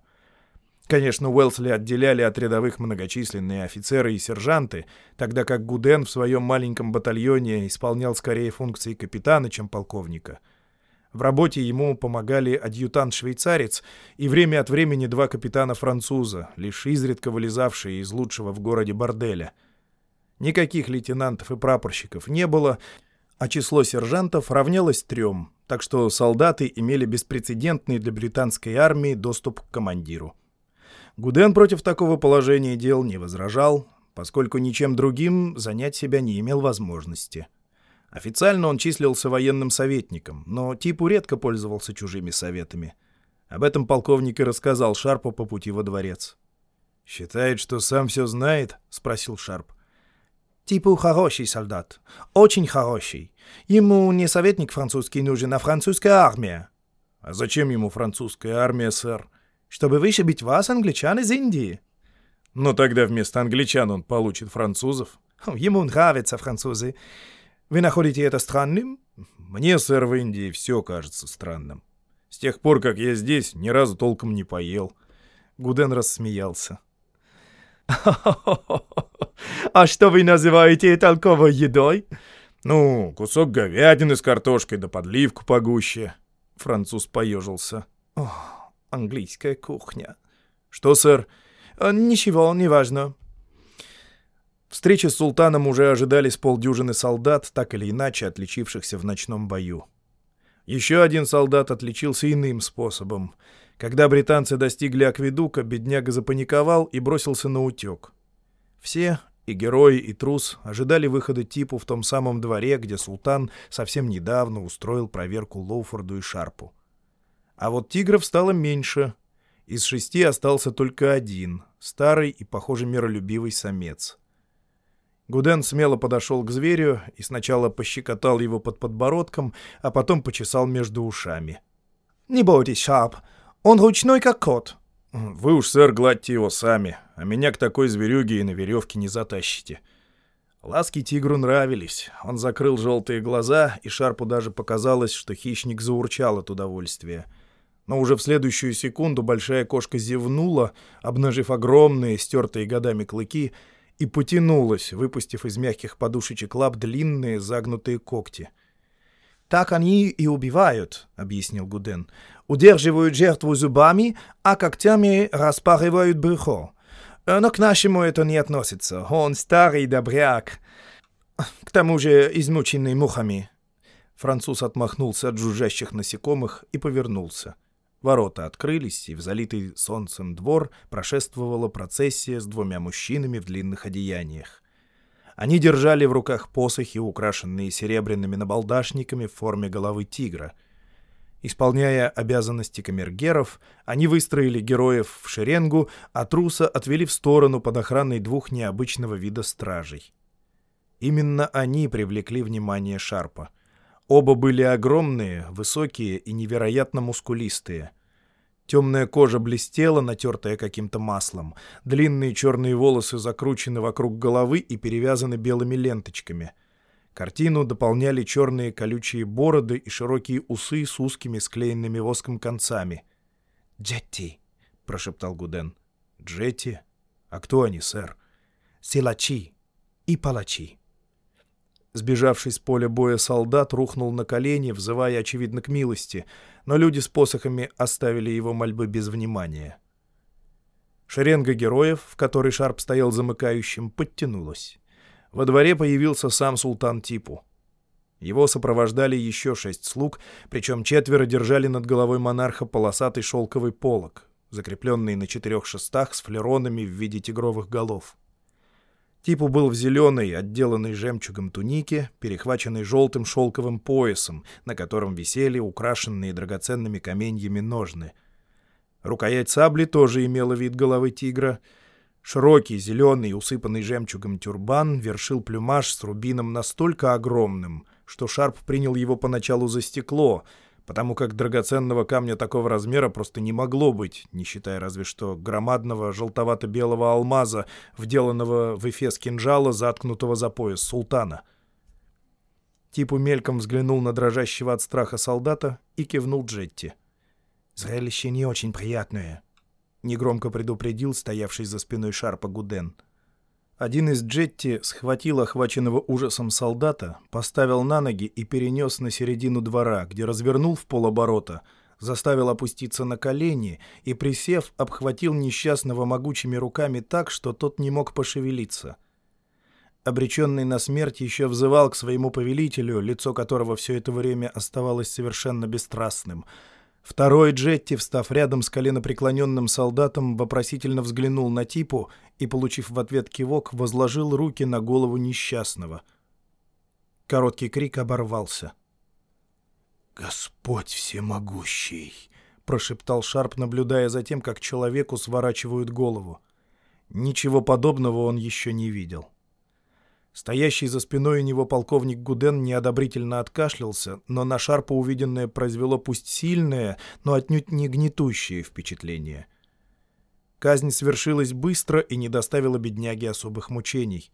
Конечно, Уэлсли отделяли от рядовых многочисленные офицеры и сержанты, тогда как Гуден в своем маленьком батальоне исполнял скорее функции капитана, чем полковника — в работе ему помогали адъютант-швейцарец и время от времени два капитана-француза, лишь изредка вылезавшие из лучшего в городе борделя. Никаких лейтенантов и прапорщиков не было, а число сержантов равнялось трем, так что солдаты имели беспрецедентный для британской армии доступ к командиру. Гуден против такого положения дел не возражал, поскольку ничем другим занять себя не имел возможности. Официально он числился военным советником, но типу редко пользовался чужими советами. Об этом полковник и рассказал Шарпу по пути во дворец. «Считает, что сам все знает?» — спросил Шарп. «Типу хороший солдат. Очень хороший. Ему не советник французский нужен, а французская армия». «А зачем ему французская армия, сэр?» «Чтобы вышибить вас, англичан, из Индии». «Но тогда вместо англичан он получит французов». «Ему нравятся французы. Вы находите это странным? Мне, сэр, в Индии все кажется странным. С тех пор, как я здесь, ни разу толком не поел. Гуден рассмеялся. «А что вы называете толковой едой?» «Ну, кусок говядины с картошкой да подливку погуще». Француз поежился. «О, английская кухня». «Что, сэр?» «Ничего, неважно. Встречи с султаном уже ожидали с полдюжины солдат, так или иначе отличившихся в ночном бою. Еще один солдат отличился иным способом. Когда британцы достигли Акведука, бедняга запаниковал и бросился на утек. Все, И герой, и трус ожидали выхода типу в том самом дворе, где султан совсем недавно устроил проверку Лоуфорду и Шарпу. А вот тигров стало меньше. Из шести остался только один, старый и, похоже, миролюбивый самец. Гуден смело подошел к зверю и сначала пощекотал его под подбородком, а потом почесал между ушами. «Не бойтесь, Шарп, он ручной, как кот», «Вы уж, сэр, гладьте его сами, а меня к такой зверюге и на веревке не затащите». Ласки тигру нравились. Он закрыл желтые глаза, и Шарпу даже показалось, что хищник заурчал от удовольствия. Но уже в следующую секунду большая кошка зевнула, обнажив огромные, стертые годами клыки, и потянулась, выпустив из мягких подушечек лап длинные загнутые когти — «Так они и убивают», — объяснил Гуден. «Удерживают жертву зубами, а когтями распарывают брюхо. Но к нашему это не относится. Он старый добряк. К тому же измученный мухами». Француз отмахнулся от жужжащих насекомых и повернулся. Ворота открылись, и в залитый солнцем двор прошествовала процессия с двумя мужчинами в длинных одеяниях. Они держали в руках посохи, украшенные серебряными набалдашниками в форме головы тигра. Исполняя обязанности камергеров, они выстроили героев в шеренгу, а труса отвели в сторону под охраной двух необычного вида стражей. Именно они привлекли внимание Шарпа. Оба были огромные, высокие и невероятно мускулистые — Темная кожа блестела, натертая каким-то маслом. Длинные черные волосы закручены вокруг головы и перевязаны белыми ленточками. Картину дополняли черные колючие бороды и широкие усы с узкими склеенными воском концами. «Джетти», — прошептал Гуден. «Джетти? А кто они, сэр?» «Силачи и палачи». Сбежавший с поля боя солдат рухнул на колени, взывая, очевидно, к милости, но люди с посохами оставили его мольбы без внимания. Шеренга героев, в которой Шарп стоял замыкающим, подтянулась. Во дворе появился сам султан Типу. Его сопровождали еще шесть слуг, причем четверо держали над головой монарха полосатый шелковый полог, закрепленный на четырех шестах с флеронами в виде тигровых голов. Типу был в зеленой, отделанной жемчугом тунике, перехваченной желтым шелковым поясом, на котором висели украшенные драгоценными каменьями ножны. Рукоять сабли тоже имела вид головы тигра. Широкий, зеленый, усыпанный жемчугом тюрбан вершил плюмаж с рубином настолько огромным, что Шарп принял его поначалу за стекло — потому как драгоценного камня такого размера просто не могло быть, не считая разве что громадного желтовато-белого алмаза, вделанного в эфес кинжала, заткнутого за пояс султана. Типу мельком взглянул на дрожащего от страха солдата и кивнул Джетти. «Зрелище не очень приятное», — негромко предупредил стоявший за спиной Шарпа Гуден. — один из джетти схватил охваченного ужасом солдата, поставил на ноги и перенес на середину двора, где развернул в полоборота, заставил опуститься на колени и, присев, обхватил несчастного могучими руками так, что тот не мог пошевелиться. Обреченный на смерть еще взывал к своему повелителю, лицо которого все это время оставалось совершенно бесстрастным — Второй Джетти, встав рядом с коленопреклоненным солдатом, вопросительно взглянул на Типу и, получив в ответ кивок, возложил руки на голову несчастного. Короткий крик оборвался. «Господь всемогущий!» — прошептал Шарп, наблюдая за тем, как человеку сворачивают голову. Ничего подобного он еще не видел. Стоящий за спиной у него полковник Гуден неодобрительно откашлялся, но на Шарпа увиденное произвело пусть сильное, но отнюдь не гнетущее впечатление. Казнь свершилась быстро и не доставила бедняге особых мучений.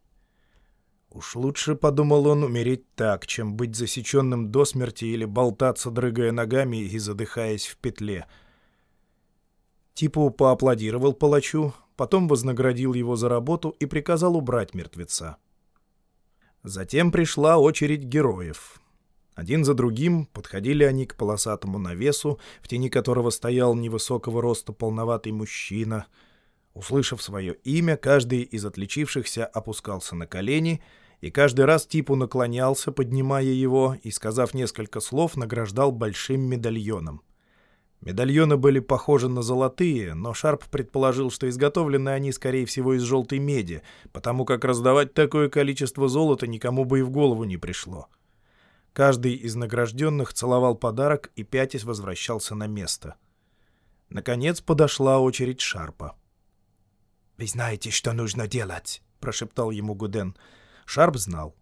Уж лучше, — подумал он, — умереть так, чем быть засеченным до смерти или болтаться, дрыгая ногами и задыхаясь в петле. Типу поаплодировал палачу, потом вознаградил его за работу и приказал убрать мертвеца. Затем пришла очередь героев. Один за другим подходили они к полосатому навесу, в тени которого стоял невысокого роста полноватый мужчина. Услышав свое имя, каждый из отличившихся опускался на колени, и каждый раз типу наклонялся, поднимая его, и, сказав несколько слов, награждал большим медальоном. Медальоны были похожи на золотые, но Шарп предположил, что изготовлены они, скорее всего, из желтой меди, потому как раздавать такое количество золота никому бы и в голову не пришло. Каждый из награжденных целовал подарок и пятясь возвращался на место. Наконец подошла очередь Шарпа. «Вы знаете, что нужно делать?» — прошептал ему Гуден. Шарп знал.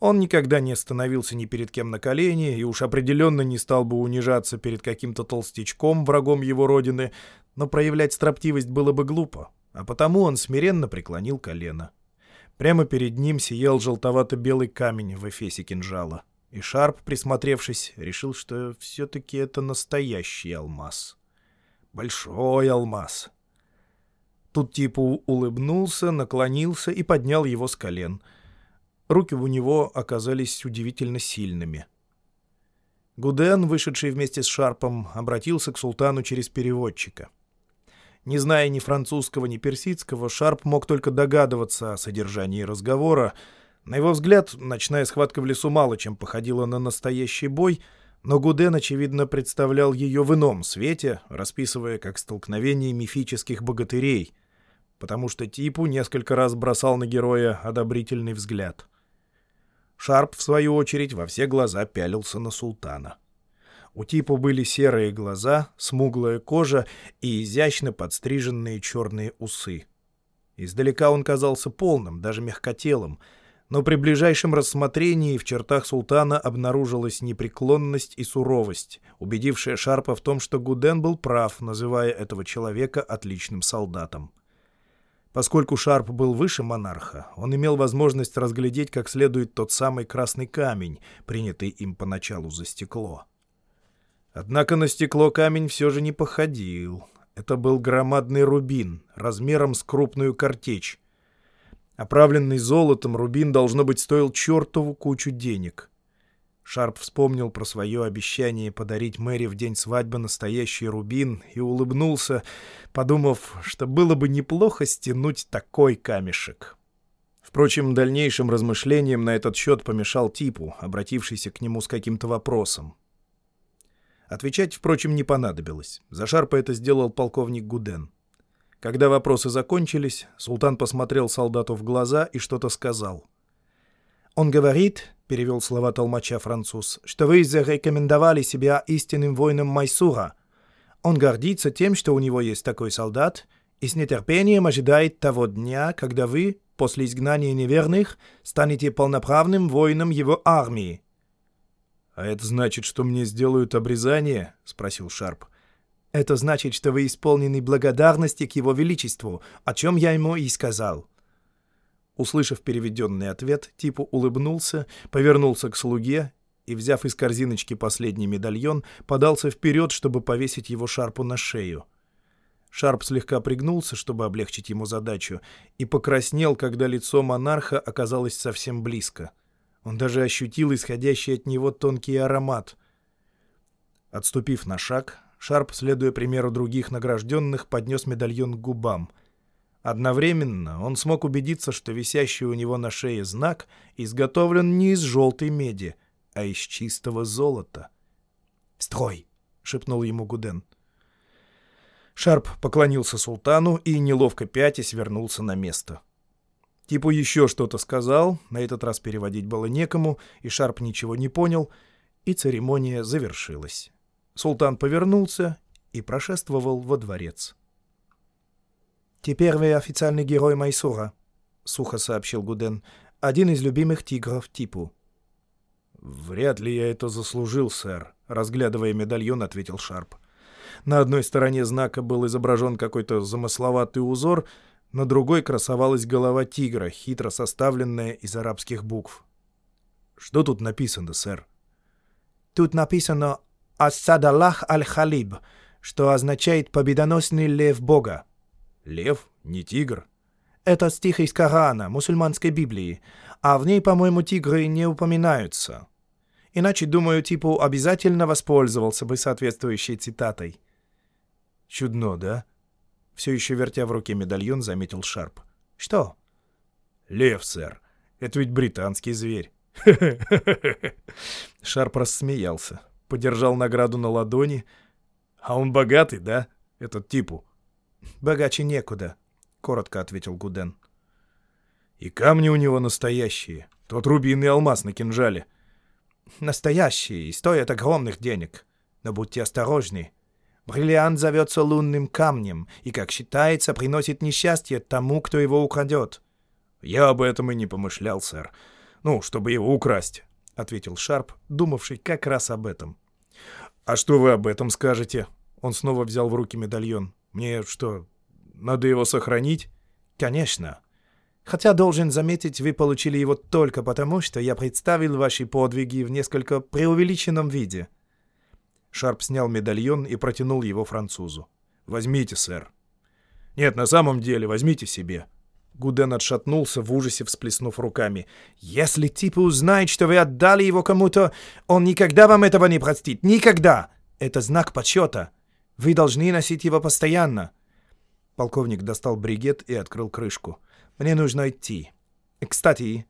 Он никогда не остановился ни перед кем на колени и уж определенно не стал бы унижаться перед каким-то толстячком, врагом его родины, но проявлять строптивость было бы глупо, а потому он смиренно преклонил колено. Прямо перед ним сиял желтовато-белый камень в эфесе кинжала, и Шарп, присмотревшись, решил, что все-таки это настоящий алмаз. Большой алмаз. Тут Типу улыбнулся, наклонился и поднял его с колен — Руки у него оказались удивительно сильными. Гуден, вышедший вместе с Шарпом, обратился к султану через переводчика. Не зная ни французского, ни персидского, Шарп мог только догадываться о содержании разговора. На его взгляд, ночная схватка в лесу мало чем походила на настоящий бой, но Гуден, очевидно, представлял ее в ином свете, расписывая как столкновение мифических богатырей, потому что Типу несколько раз бросал на героя одобрительный взгляд. Шарп, в свою очередь, во все глаза пялился на султана. У типа были серые глаза, смуглая кожа и изящно подстриженные черные усы. Издалека он казался полным, даже мягкотелым, но при ближайшем рассмотрении в чертах султана обнаружилась непреклонность и суровость, убедившая Шарпа в том, что Гуден был прав, называя этого человека отличным солдатом. Поскольку Шарп был выше монарха, он имел возможность разглядеть как следует тот самый красный камень, принятый им поначалу за стекло. Однако на стекло камень все же не походил. Это был громадный рубин, размером с крупную картечь. Оправленный золотом, рубин, должно быть, стоил чертову кучу денег. Шарп вспомнил про свое обещание подарить Мэри в день свадьбы настоящий рубин и улыбнулся, подумав, что было бы неплохо стянуть такой камешек. Впрочем, дальнейшим размышлениям на этот счет помешал типу, обратившийся к нему с каким-то вопросом. Отвечать, впрочем, не понадобилось. За Шарпа это сделал полковник Гуден. Когда вопросы закончились, султан посмотрел солдату в глаза и что-то сказал. «Он говорит, перевел слова толмача француз, что вы зарекомендовали себя истинным воином Майсура. Он гордится тем, что у него есть такой солдат, и с нетерпением ожидает того дня, когда вы, после изгнания неверных, станете полноправным воином его армии. «А это значит, что мне сделают обрезание?» — спросил Шарп. «Это значит, что вы исполнены благодарности к его величеству, о чем я ему и сказал. Услышав переведенный ответ, Типу улыбнулся, повернулся к слуге и, взяв из корзиночки последний медальон, подался вперед, чтобы повесить его Шарпу на шею. Шарп слегка пригнулся, чтобы облегчить ему задачу, и покраснел, когда лицо монарха оказалось совсем близко. Он даже ощутил исходящий от него тонкий аромат. Отступив на шаг, Шарп, следуя примеру других награжденных, поднес медальон к губам — Одновременно он смог убедиться, что висящий у него на шее знак изготовлен не из желтой меди, а из чистого золота. «Строй!» — шепнул ему Гуден. Шарп поклонился султану и, неловко пятясь, вернулся на место. Типу еще что-то сказал, на этот раз переводить было некому, и Шарп ничего не понял, и церемония завершилась. Султан повернулся и прошествовал во дворец. «Теперь вы официальный герой Майсура», — сухо сообщил Гуден. «Один из любимых тигров типу». «Вряд ли я это заслужил, сэр», — разглядывая медальон, ответил Шарп. На одной стороне знака был изображен какой-то замысловатый узор, на другой красовалась голова тигра, хитро составленная из арабских букв. «Что тут написано, сэр?» «Тут написано «Ассадаллах аль-Халиб», что означает «победоносный лев Бога». Лев, не тигр. Это стих из Корана, мусульманской Библии, а в ней, по-моему, тигры не упоминаются. Иначе, думаю, типу обязательно воспользовался бы соответствующей цитатой. Чудно, да? Все еще вертя в руке медальон, заметил Шарп. Что? Лев, сэр. Это ведь британский зверь. Шарп рассмеялся, подержал награду на ладони. А он богатый, да, этот типу?» «Богаче некуда», — коротко ответил Гуден. «И камни у него настоящие. Тот рубин и алмаз на кинжале». «Настоящие и стоят огромных денег. Но будьте осторожны. Бриллиант зовется лунным камнем и, как считается, приносит несчастье тому, кто его украдет». «Я об этом и не помышлял, сэр. Ну, чтобы его украсть», — ответил Шарп, думавший как раз об этом. «А что вы об этом скажете?» Он снова взял в руки медальон. «Мне что, надо его сохранить?» «Конечно. Хотя, должен заметить, вы получили его только потому, что я представил ваши подвиги в несколько преувеличенном виде». Шарп снял медальон и протянул его французу. «Возьмите, сэр». «Нет, на самом деле, возьмите себе». Гуден отшатнулся в ужасе, всплеснув руками. «Если типа узнает, что вы отдали его кому-то, он никогда вам этого не простит. Никогда! Это знак почета. Вы должны носить его постоянно». Полковник достал бригет и открыл крышку. «Мне нужно идти. Кстати,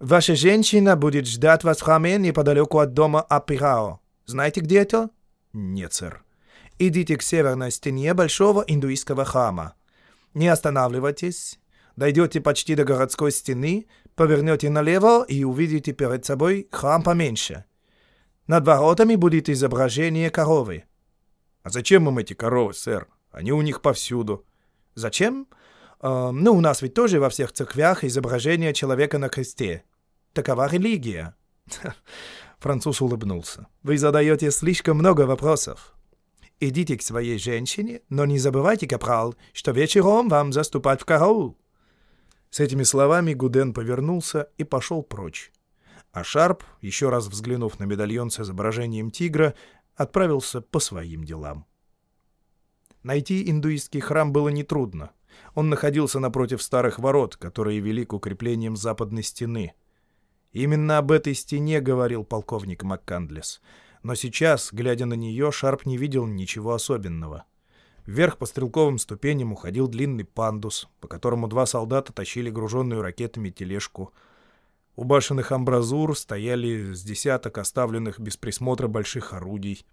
ваша женщина будет ждать вас в храме неподалеку от дома Апирао. Знаете, где это?» «Нет, сэр». «Идите к северной стене большого индуистского храма. Не останавливайтесь. Дойдете почти до городской стены, повернете налево и увидите перед собой храм поменьше. Над воротами будет изображение коровы. А зачем им эти коровы, сэр? Они у них повсюду. Зачем? Э, ну, у нас ведь тоже во всех церквях изображение человека на кресте. Такова религия. Француз улыбнулся. Вы задаете слишком много вопросов. Идите к своей женщине, но не забывайте, капрал, что вечером вам заступать в караул. С этими словами Гуден повернулся и пошел прочь. А Шарп, еще раз взглянув на медальон с изображением тигра, отправился по своим делам. Найти индуистский храм было нетрудно. Он находился напротив старых ворот, которые вели к укреплениям западной стены. Именно об этой стене говорил полковник МакКандлес. Но сейчас, глядя на нее, Шарп не видел ничего особенного. Вверх по стрелковым ступеням уходил длинный пандус, по которому два солдата тащили груженную ракетами тележку — у башенных амбразур стояли с десяток оставленных без присмотра больших орудий.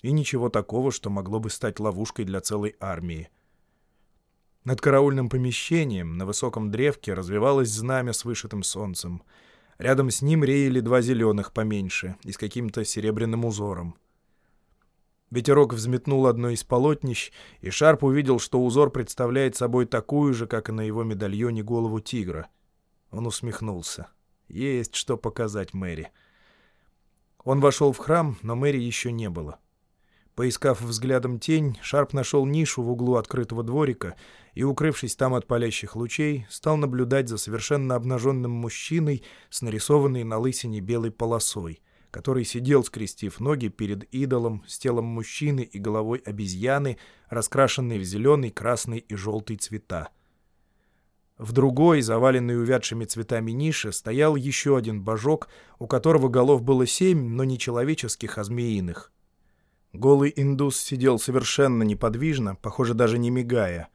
И ничего такого, что могло бы стать ловушкой для целой армии. Над караульным помещением на высоком древке развивалось знамя с вышитым солнцем. Рядом с ним реяли два зеленых поменьше и с каким-то серебряным узором. Ветерок взметнул одно из полотнищ, и Шарп увидел, что узор представляет собой такую же, как и на его медальоне, голову тигра — он усмехнулся. Есть что показать Мэри. Он вошел в храм, но Мэри еще не было. Поискав взглядом тень, Шарп нашел нишу в углу открытого дворика и, укрывшись там от палящих лучей, стал наблюдать за совершенно обнаженным мужчиной с нарисованной на лысине белой полосой, который сидел, скрестив ноги перед идолом с телом мужчины и головой обезьяны, раскрашенной в зеленый, красный и желтый цвета. В другой, заваленной увядшими цветами нише, стоял еще один божок, у которого голов было семь, но не человеческих, а змеиных. Голый индус сидел совершенно неподвижно, похоже, даже не мигая.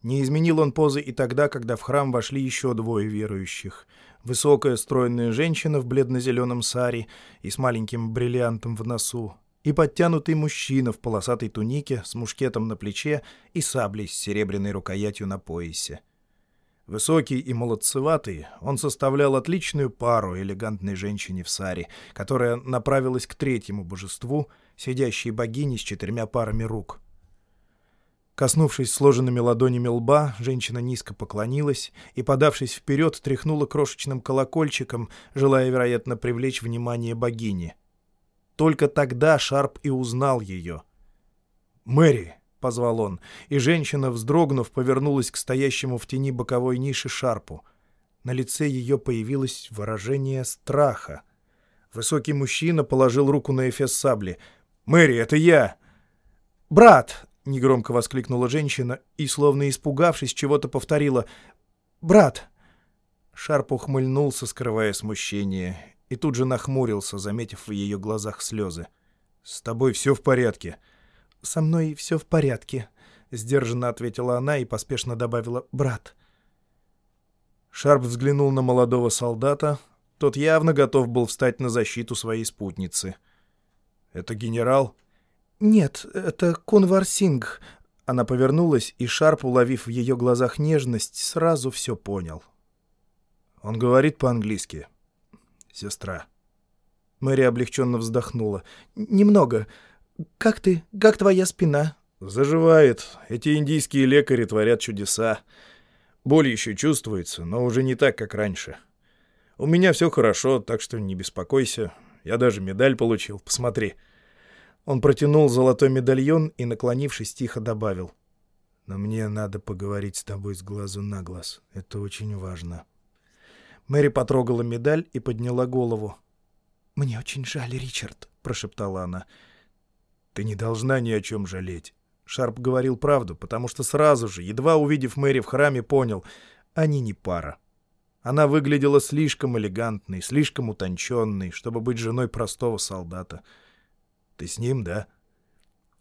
Не изменил он позы и тогда, когда в храм вошли еще двое верующих. Высокая стройная женщина в бледно-зеленом саре и с маленьким бриллиантом в носу, и подтянутый мужчина в полосатой тунике с мушкетом на плече и саблей с серебряной рукоятью на поясе. Высокий и молодцеватый, он составлял отличную пару элегантной женщине в саре, которая направилась к третьему божеству, сидящей богине с четырьмя парами рук. Коснувшись сложенными ладонями лба, женщина низко поклонилась и, подавшись вперед, тряхнула крошечным колокольчиком, желая, вероятно, привлечь внимание богини. Только тогда Шарп и узнал ее. «Мэри!» Позвал он, и женщина, вздрогнув, повернулась к стоящему в тени боковой ниши шарпу. На лице ее появилось выражение страха. Высокий мужчина положил руку на эфес сабли. «Мэри, это я!» «Брат!» — негромко воскликнула женщина и, словно испугавшись, чего-то повторила. «Брат!» Шарп ухмыльнулся, скрывая смущение, и тут же нахмурился, заметив в ее глазах слезы. «С тобой все в порядке?» «Со мной все в порядке», — сдержанно ответила она и поспешно добавила «брат». Шарп взглянул на молодого солдата. Тот явно готов был встать на защиту своей спутницы. «Это генерал?» «Нет, это Кунвар Сингх». Она повернулась, и Шарп, уловив в ее глазах нежность, сразу все понял. «Он говорит по-английски. Сестра». Мэри облегченно вздохнула. «Немного. Как ты? Как твоя спина?» «Заживает. Эти индийские лекари творят чудеса. Боль еще чувствуется, но уже не так, как раньше. У меня все хорошо, так что не беспокойся. Я даже медаль получил. Посмотри». Он протянул золотой медальон и, наклонившись, тихо добавил. «Но мне надо поговорить с тобой с глазу на глаз. Это очень важно». Мэри потрогала медаль и подняла голову. «Мне очень жаль, Ричард», — прошептала она. «Ты не должна ни о чем жалеть». Шарп говорил правду, потому что сразу же, едва увидев Мэри в храме, понял — они не пара. Она выглядела слишком элегантной, слишком утонченной, чтобы быть женой простого солдата — ты с ним, да?»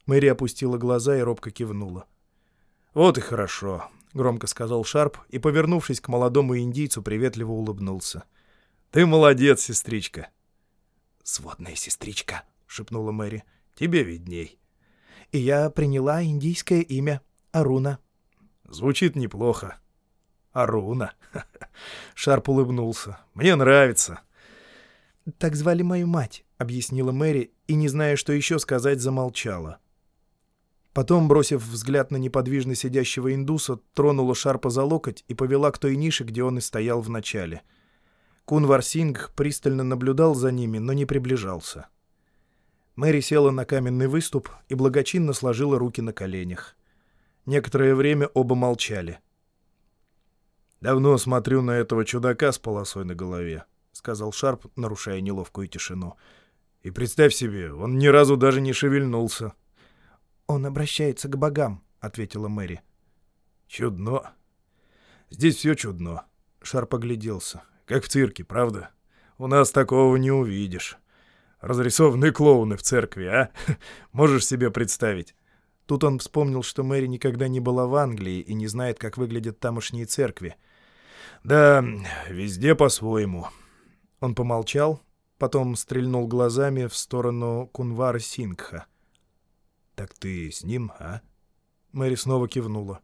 Мэри опустила глаза и робко кивнула. «Вот и хорошо», — громко сказал Шарп и, повернувшись к молодому индийцу, приветливо улыбнулся. «Ты молодец, сестричка». «Сводная сестричка», — шепнула Мэри. «Тебе видней». «И я приняла индийское имя Аруна». «Звучит неплохо». «Аруна». Шарп улыбнулся. «Мне нравится». «Так звали мою мать», — объяснила Мэри, и, не зная, что еще сказать, замолчала. Потом, бросив взгляд на неподвижно сидящего индуса, тронула Шарпа за локоть и повела к той нише, где он и стоял в начале. Кунвар Сингх пристально наблюдал за ними, но не приближался. Мэри села на каменный выступ и благочинно сложила руки на коленях. Некоторое время оба молчали. «Давно смотрю на этого чудака с полосой на голове», — сказал Шарп, нарушая неловкую тишину. — и представь себе, он ни разу даже не шевельнулся. «Он обращается к богам», — ответила Мэри. «Чудно. Здесь все чудно». Шар погляделся. «Как в цирке, правда? У нас такого не увидишь. Разрисованные клоуны в церкви, а? Можешь себе представить?» Тут он вспомнил, что Мэри никогда не была в Англии и не знает, как выглядят тамошние церкви. «Да, везде по-своему». Он помолчал, потом стрельнул глазами в сторону Кунвара Сингха. «Так ты с ним, а?» Мэри снова кивнула.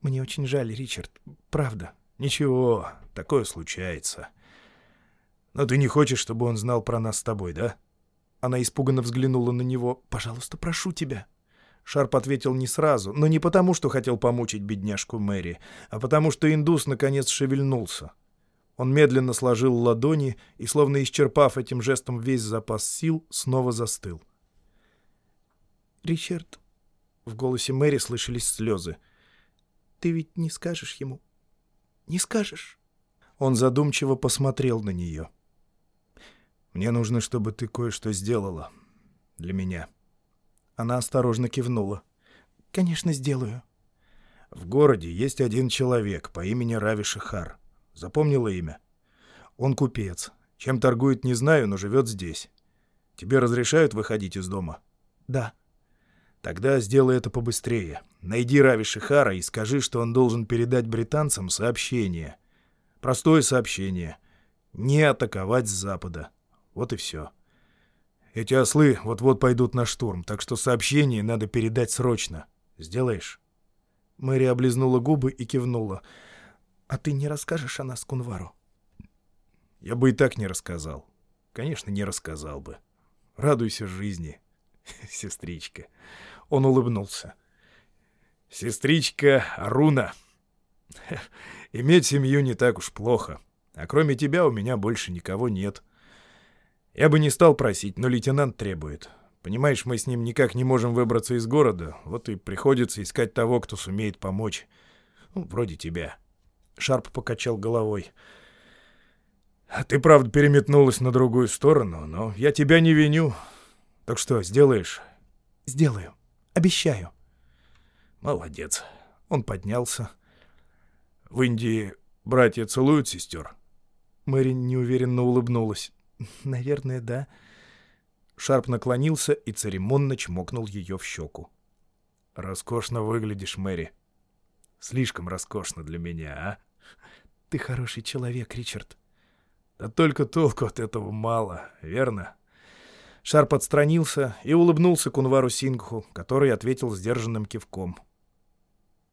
«Мне очень жаль, Ричард. Правда». «Ничего, такое случается. Но ты не хочешь, чтобы он знал про нас с тобой, да?» Она испуганно взглянула на него. «Пожалуйста, прошу тебя». Шарп ответил не сразу, но не потому, что хотел помучить бедняжку Мэри, а потому, что индус наконец шевельнулся. Он медленно сложил ладони и, словно исчерпав этим жестом весь запас сил, снова застыл. «Ричард», — в голосе Мэри слышались слезы, — «ты ведь не скажешь ему? Не скажешь?» Он задумчиво посмотрел на нее. «Мне нужно, чтобы ты кое-что сделала. Для меня». Она осторожно кивнула. «Конечно, сделаю». «В городе есть один человек по имени Рави Шихар. Запомнила имя? Он купец. Чем торгует, не знаю, но живет здесь. Тебе разрешают выходить из дома? Да. Тогда сделай это побыстрее. Найди Рави Шихара и скажи, что он должен передать британцам сообщение. Простое сообщение. Не атаковать с запада. Вот и все. Эти ослы вот-вот пойдут на штурм, так что сообщение надо передать срочно. Сделаешь?» Мэри облизнула губы и кивнула — «А ты не расскажешь о нас Кунвару?» «Я бы и так не рассказал. Конечно, не рассказал бы. Радуйся жизни, сестричка». Он улыбнулся. «Сестричка Аруна. Иметь семью не так уж плохо. А кроме тебя у меня больше никого нет. Я бы не стал просить, но лейтенант требует. Понимаешь, мы с ним никак не можем выбраться из города, вот и приходится искать того, кто сумеет помочь. Ну, вроде тебя». Шарп покачал головой. «Ты, правда, переметнулась на другую сторону, но я тебя не виню. Так что, сделаешь?» «Сделаю. Обещаю». «Молодец». Он поднялся. «В Индии братья целуют сестер?» Мэри неуверенно улыбнулась. «Наверное, да». Шарп наклонился и церемонно чмокнул ее в щеку. «Роскошно выглядишь, Мэри. Слишком роскошно для меня, а?» Ты хороший человек, Ричард. Да только толку от этого мало, верно? Шарп отстранился и улыбнулся Кунвару Сингху, который ответил сдержанным кивком.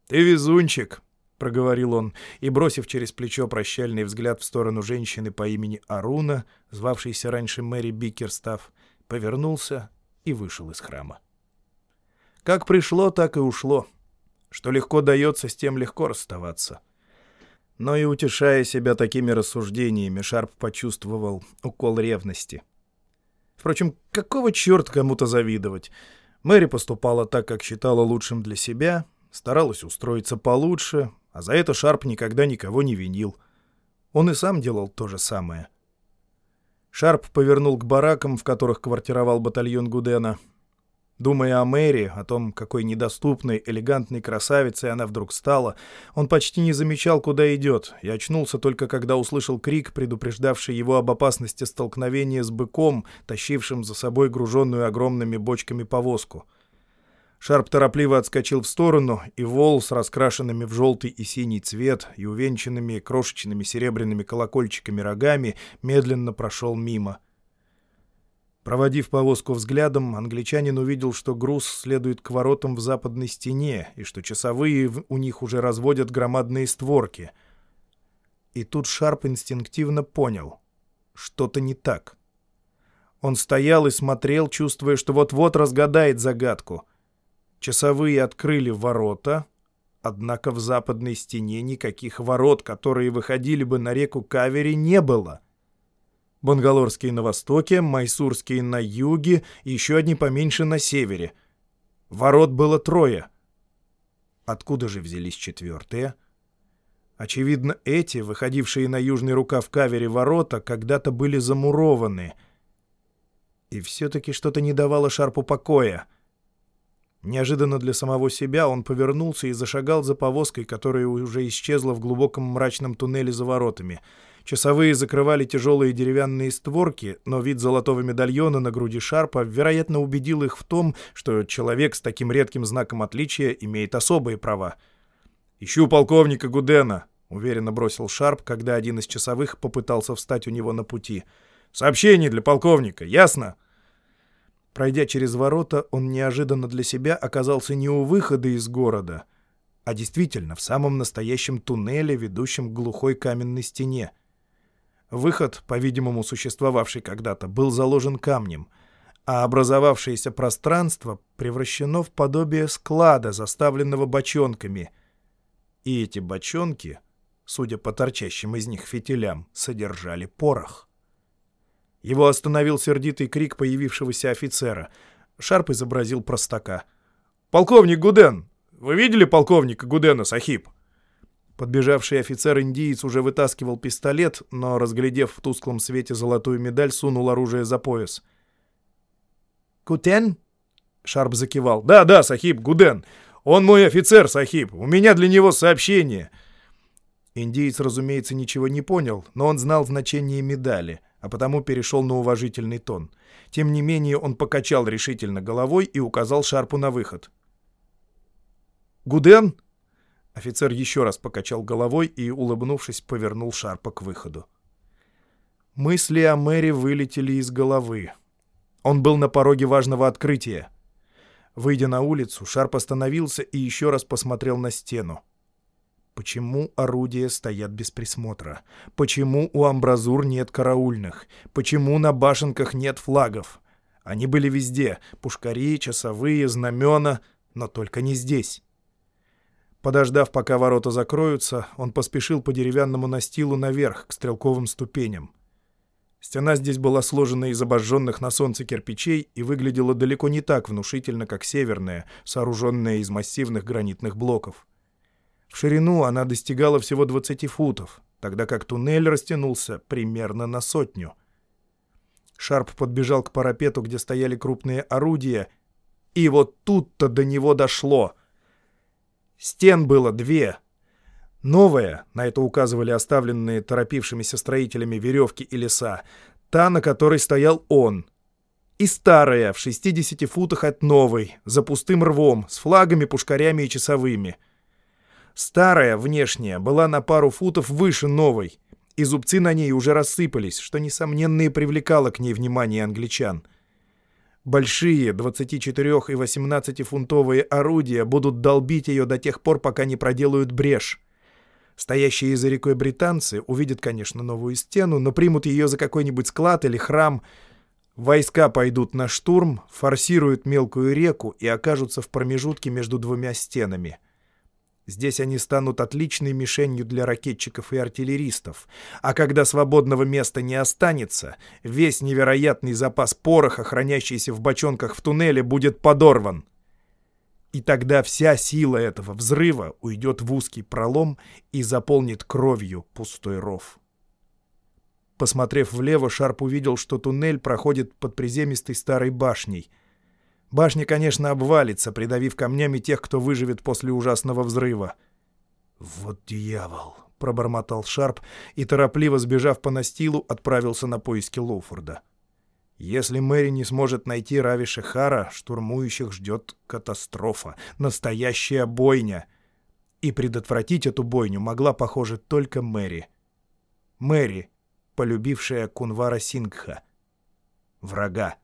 «Ты везунчик!» — проговорил он, и, бросив через плечо прощальный взгляд в сторону женщины по имени Аруна, звавшейся раньше Мэри Бикерстав, повернулся и вышел из храма. Как пришло, так и ушло. Что легко дается, с тем легко расставаться. Но и утешая себя такими рассуждениями, Шарп почувствовал укол ревности. Впрочем, какого черта кому-то завидовать? Мэри поступала так, как считала лучшим для себя, старалась устроиться получше, а за это Шарп никогда никого не винил. Он и сам делал то же самое. Шарп повернул к баракам, в которых квартировал батальон Гудена. Думая о Мэри, о том, какой недоступной, элегантной красавицей она вдруг стала, он почти не замечал, куда идет, и очнулся только когда услышал крик, предупреждавший его об опасности столкновения с быком, тащившим за собой груженную огромными бочками повозку — Шарп торопливо отскочил в сторону, и вол с раскрашенными в желтый и синий цвет и увенчанными крошечными серебряными колокольчиками рогами медленно прошел мимо. Проводив повозку взглядом, англичанин увидел, что груз следует к воротам в западной стене, и что часовые у них уже разводят громадные створки. И тут Шарп инстинктивно понял — что-то не так. Он стоял и смотрел, чувствуя, что вот-вот разгадает загадку — Часовые открыли ворота, однако в западной стене никаких ворот, которые выходили бы на реку Кавери, не было. Бангалорские на востоке, майсурские на юге и еще одни поменьше на севере. Ворот было трое. Откуда же взялись четвертые? Очевидно, эти, выходившие на южный рукав Кавери ворота, когда-то были замурованы. И все-таки что-то не давало Шарпу покоя — Неожиданно для самого себя он повернулся и зашагал за повозкой, которая уже исчезла в глубоком мрачном туннеле за воротами. Часовые закрывали тяжелые деревянные створки, но вид золотого медальона на груди Шарпа, вероятно, убедил их в том, что человек с таким редким знаком отличия имеет особые права. «Ищу полковника Гудена», — уверенно бросил Шарп, когда один из часовых попытался встать у него на пути. «Сообщение для полковника, ясно?» Пройдя через ворота, он неожиданно для себя оказался не у выхода из города, а действительно в самом настоящем туннеле, ведущем к глухой каменной стене. Выход, по-видимому, существовавший когда-то, был заложен камнем, а образовавшееся пространство превращено в подобие склада, заставленного бочонками. И эти бочонки, судя по торчащим из них фитилям, содержали порох. Его остановил сердитый крик появившегося офицера. Шарп изобразил простака. «Полковник Гуден! Вы видели полковника Гудена, Сахиб?» Подбежавший офицер-индиец уже вытаскивал пистолет, но, разглядев в тусклом свете золотую медаль, сунул оружие за пояс. «Гуден?» — Шарп закивал. «Да, да, Сахиб, Гуден. Он мой офицер, Сахиб. У меня для него сообщение». Индиец, разумеется, ничего не понял, но он знал значение медали — а потому перешел на уважительный тон. Тем не менее он покачал решительно головой и указал Шарпу на выход. «Гуден?» Офицер еще раз покачал головой и, улыбнувшись, повернул Шарпа к выходу. Мысли о Мэри вылетели из головы. Он был на пороге важного открытия. Выйдя на улицу, Шарп остановился и еще раз посмотрел на стену. Почему орудия стоят без присмотра? Почему у амбразур нет караульных? Почему на башенках нет флагов? Они были везде — пушкари, часовые, знамена, но только не здесь. Подождав, пока ворота закроются, он поспешил по деревянному настилу наверх, к стрелковым ступеням. Стена здесь была сложена из обожженных на солнце кирпичей и выглядела далеко не так внушительно, как северная, сооруженная из массивных гранитных блоков. В ширину она достигала всего 20 футов, тогда как туннель растянулся примерно на сотню. Шарп подбежал к парапету, где стояли крупные орудия, и вот тут-то до него дошло. Стен было две. Новая, на это указывали оставленные торопившимися строителями веревки и леса, та, на которой стоял он. И старая, в 60 футах от новой, за пустым рвом, с флагами, пушкарями и часовыми — Старая, внешняя, была на пару футов выше новой, и зубцы на ней уже рассыпались, что, несомненно, и привлекало к ней внимание англичан. Большие 24 и 18-фунтовые орудия будут долбить ее до тех пор, пока не проделают брешь. Стоящие за рекой британцы увидят, конечно, новую стену, но примут ее за какой-нибудь склад или храм. Войска пойдут на штурм, форсируют мелкую реку и окажутся в промежутке между двумя стенами — Здесь они станут отличной мишенью для ракетчиков и артиллеристов. А когда свободного места не останется, весь невероятный запас пороха, хранящийся в бочонках в туннеле, будет подорван. И тогда вся сила этого взрыва уйдет в узкий пролом и заполнит кровью пустой ров. Посмотрев влево, Шарп увидел, что туннель проходит под приземистой старой башней — Башня, конечно, обвалится, придавив камнями тех, кто выживет после ужасного взрыва. «Вот дьявол!» — пробормотал Шарп и, торопливо сбежав по настилу, отправился на поиски Лоуфорда. Если Мэри не сможет найти Рави Шехара, штурмующих ждет катастрофа, настоящая бойня. И предотвратить эту бойню могла, похоже, только Мэри. Мэри, полюбившая Кунвара Сингха, врага.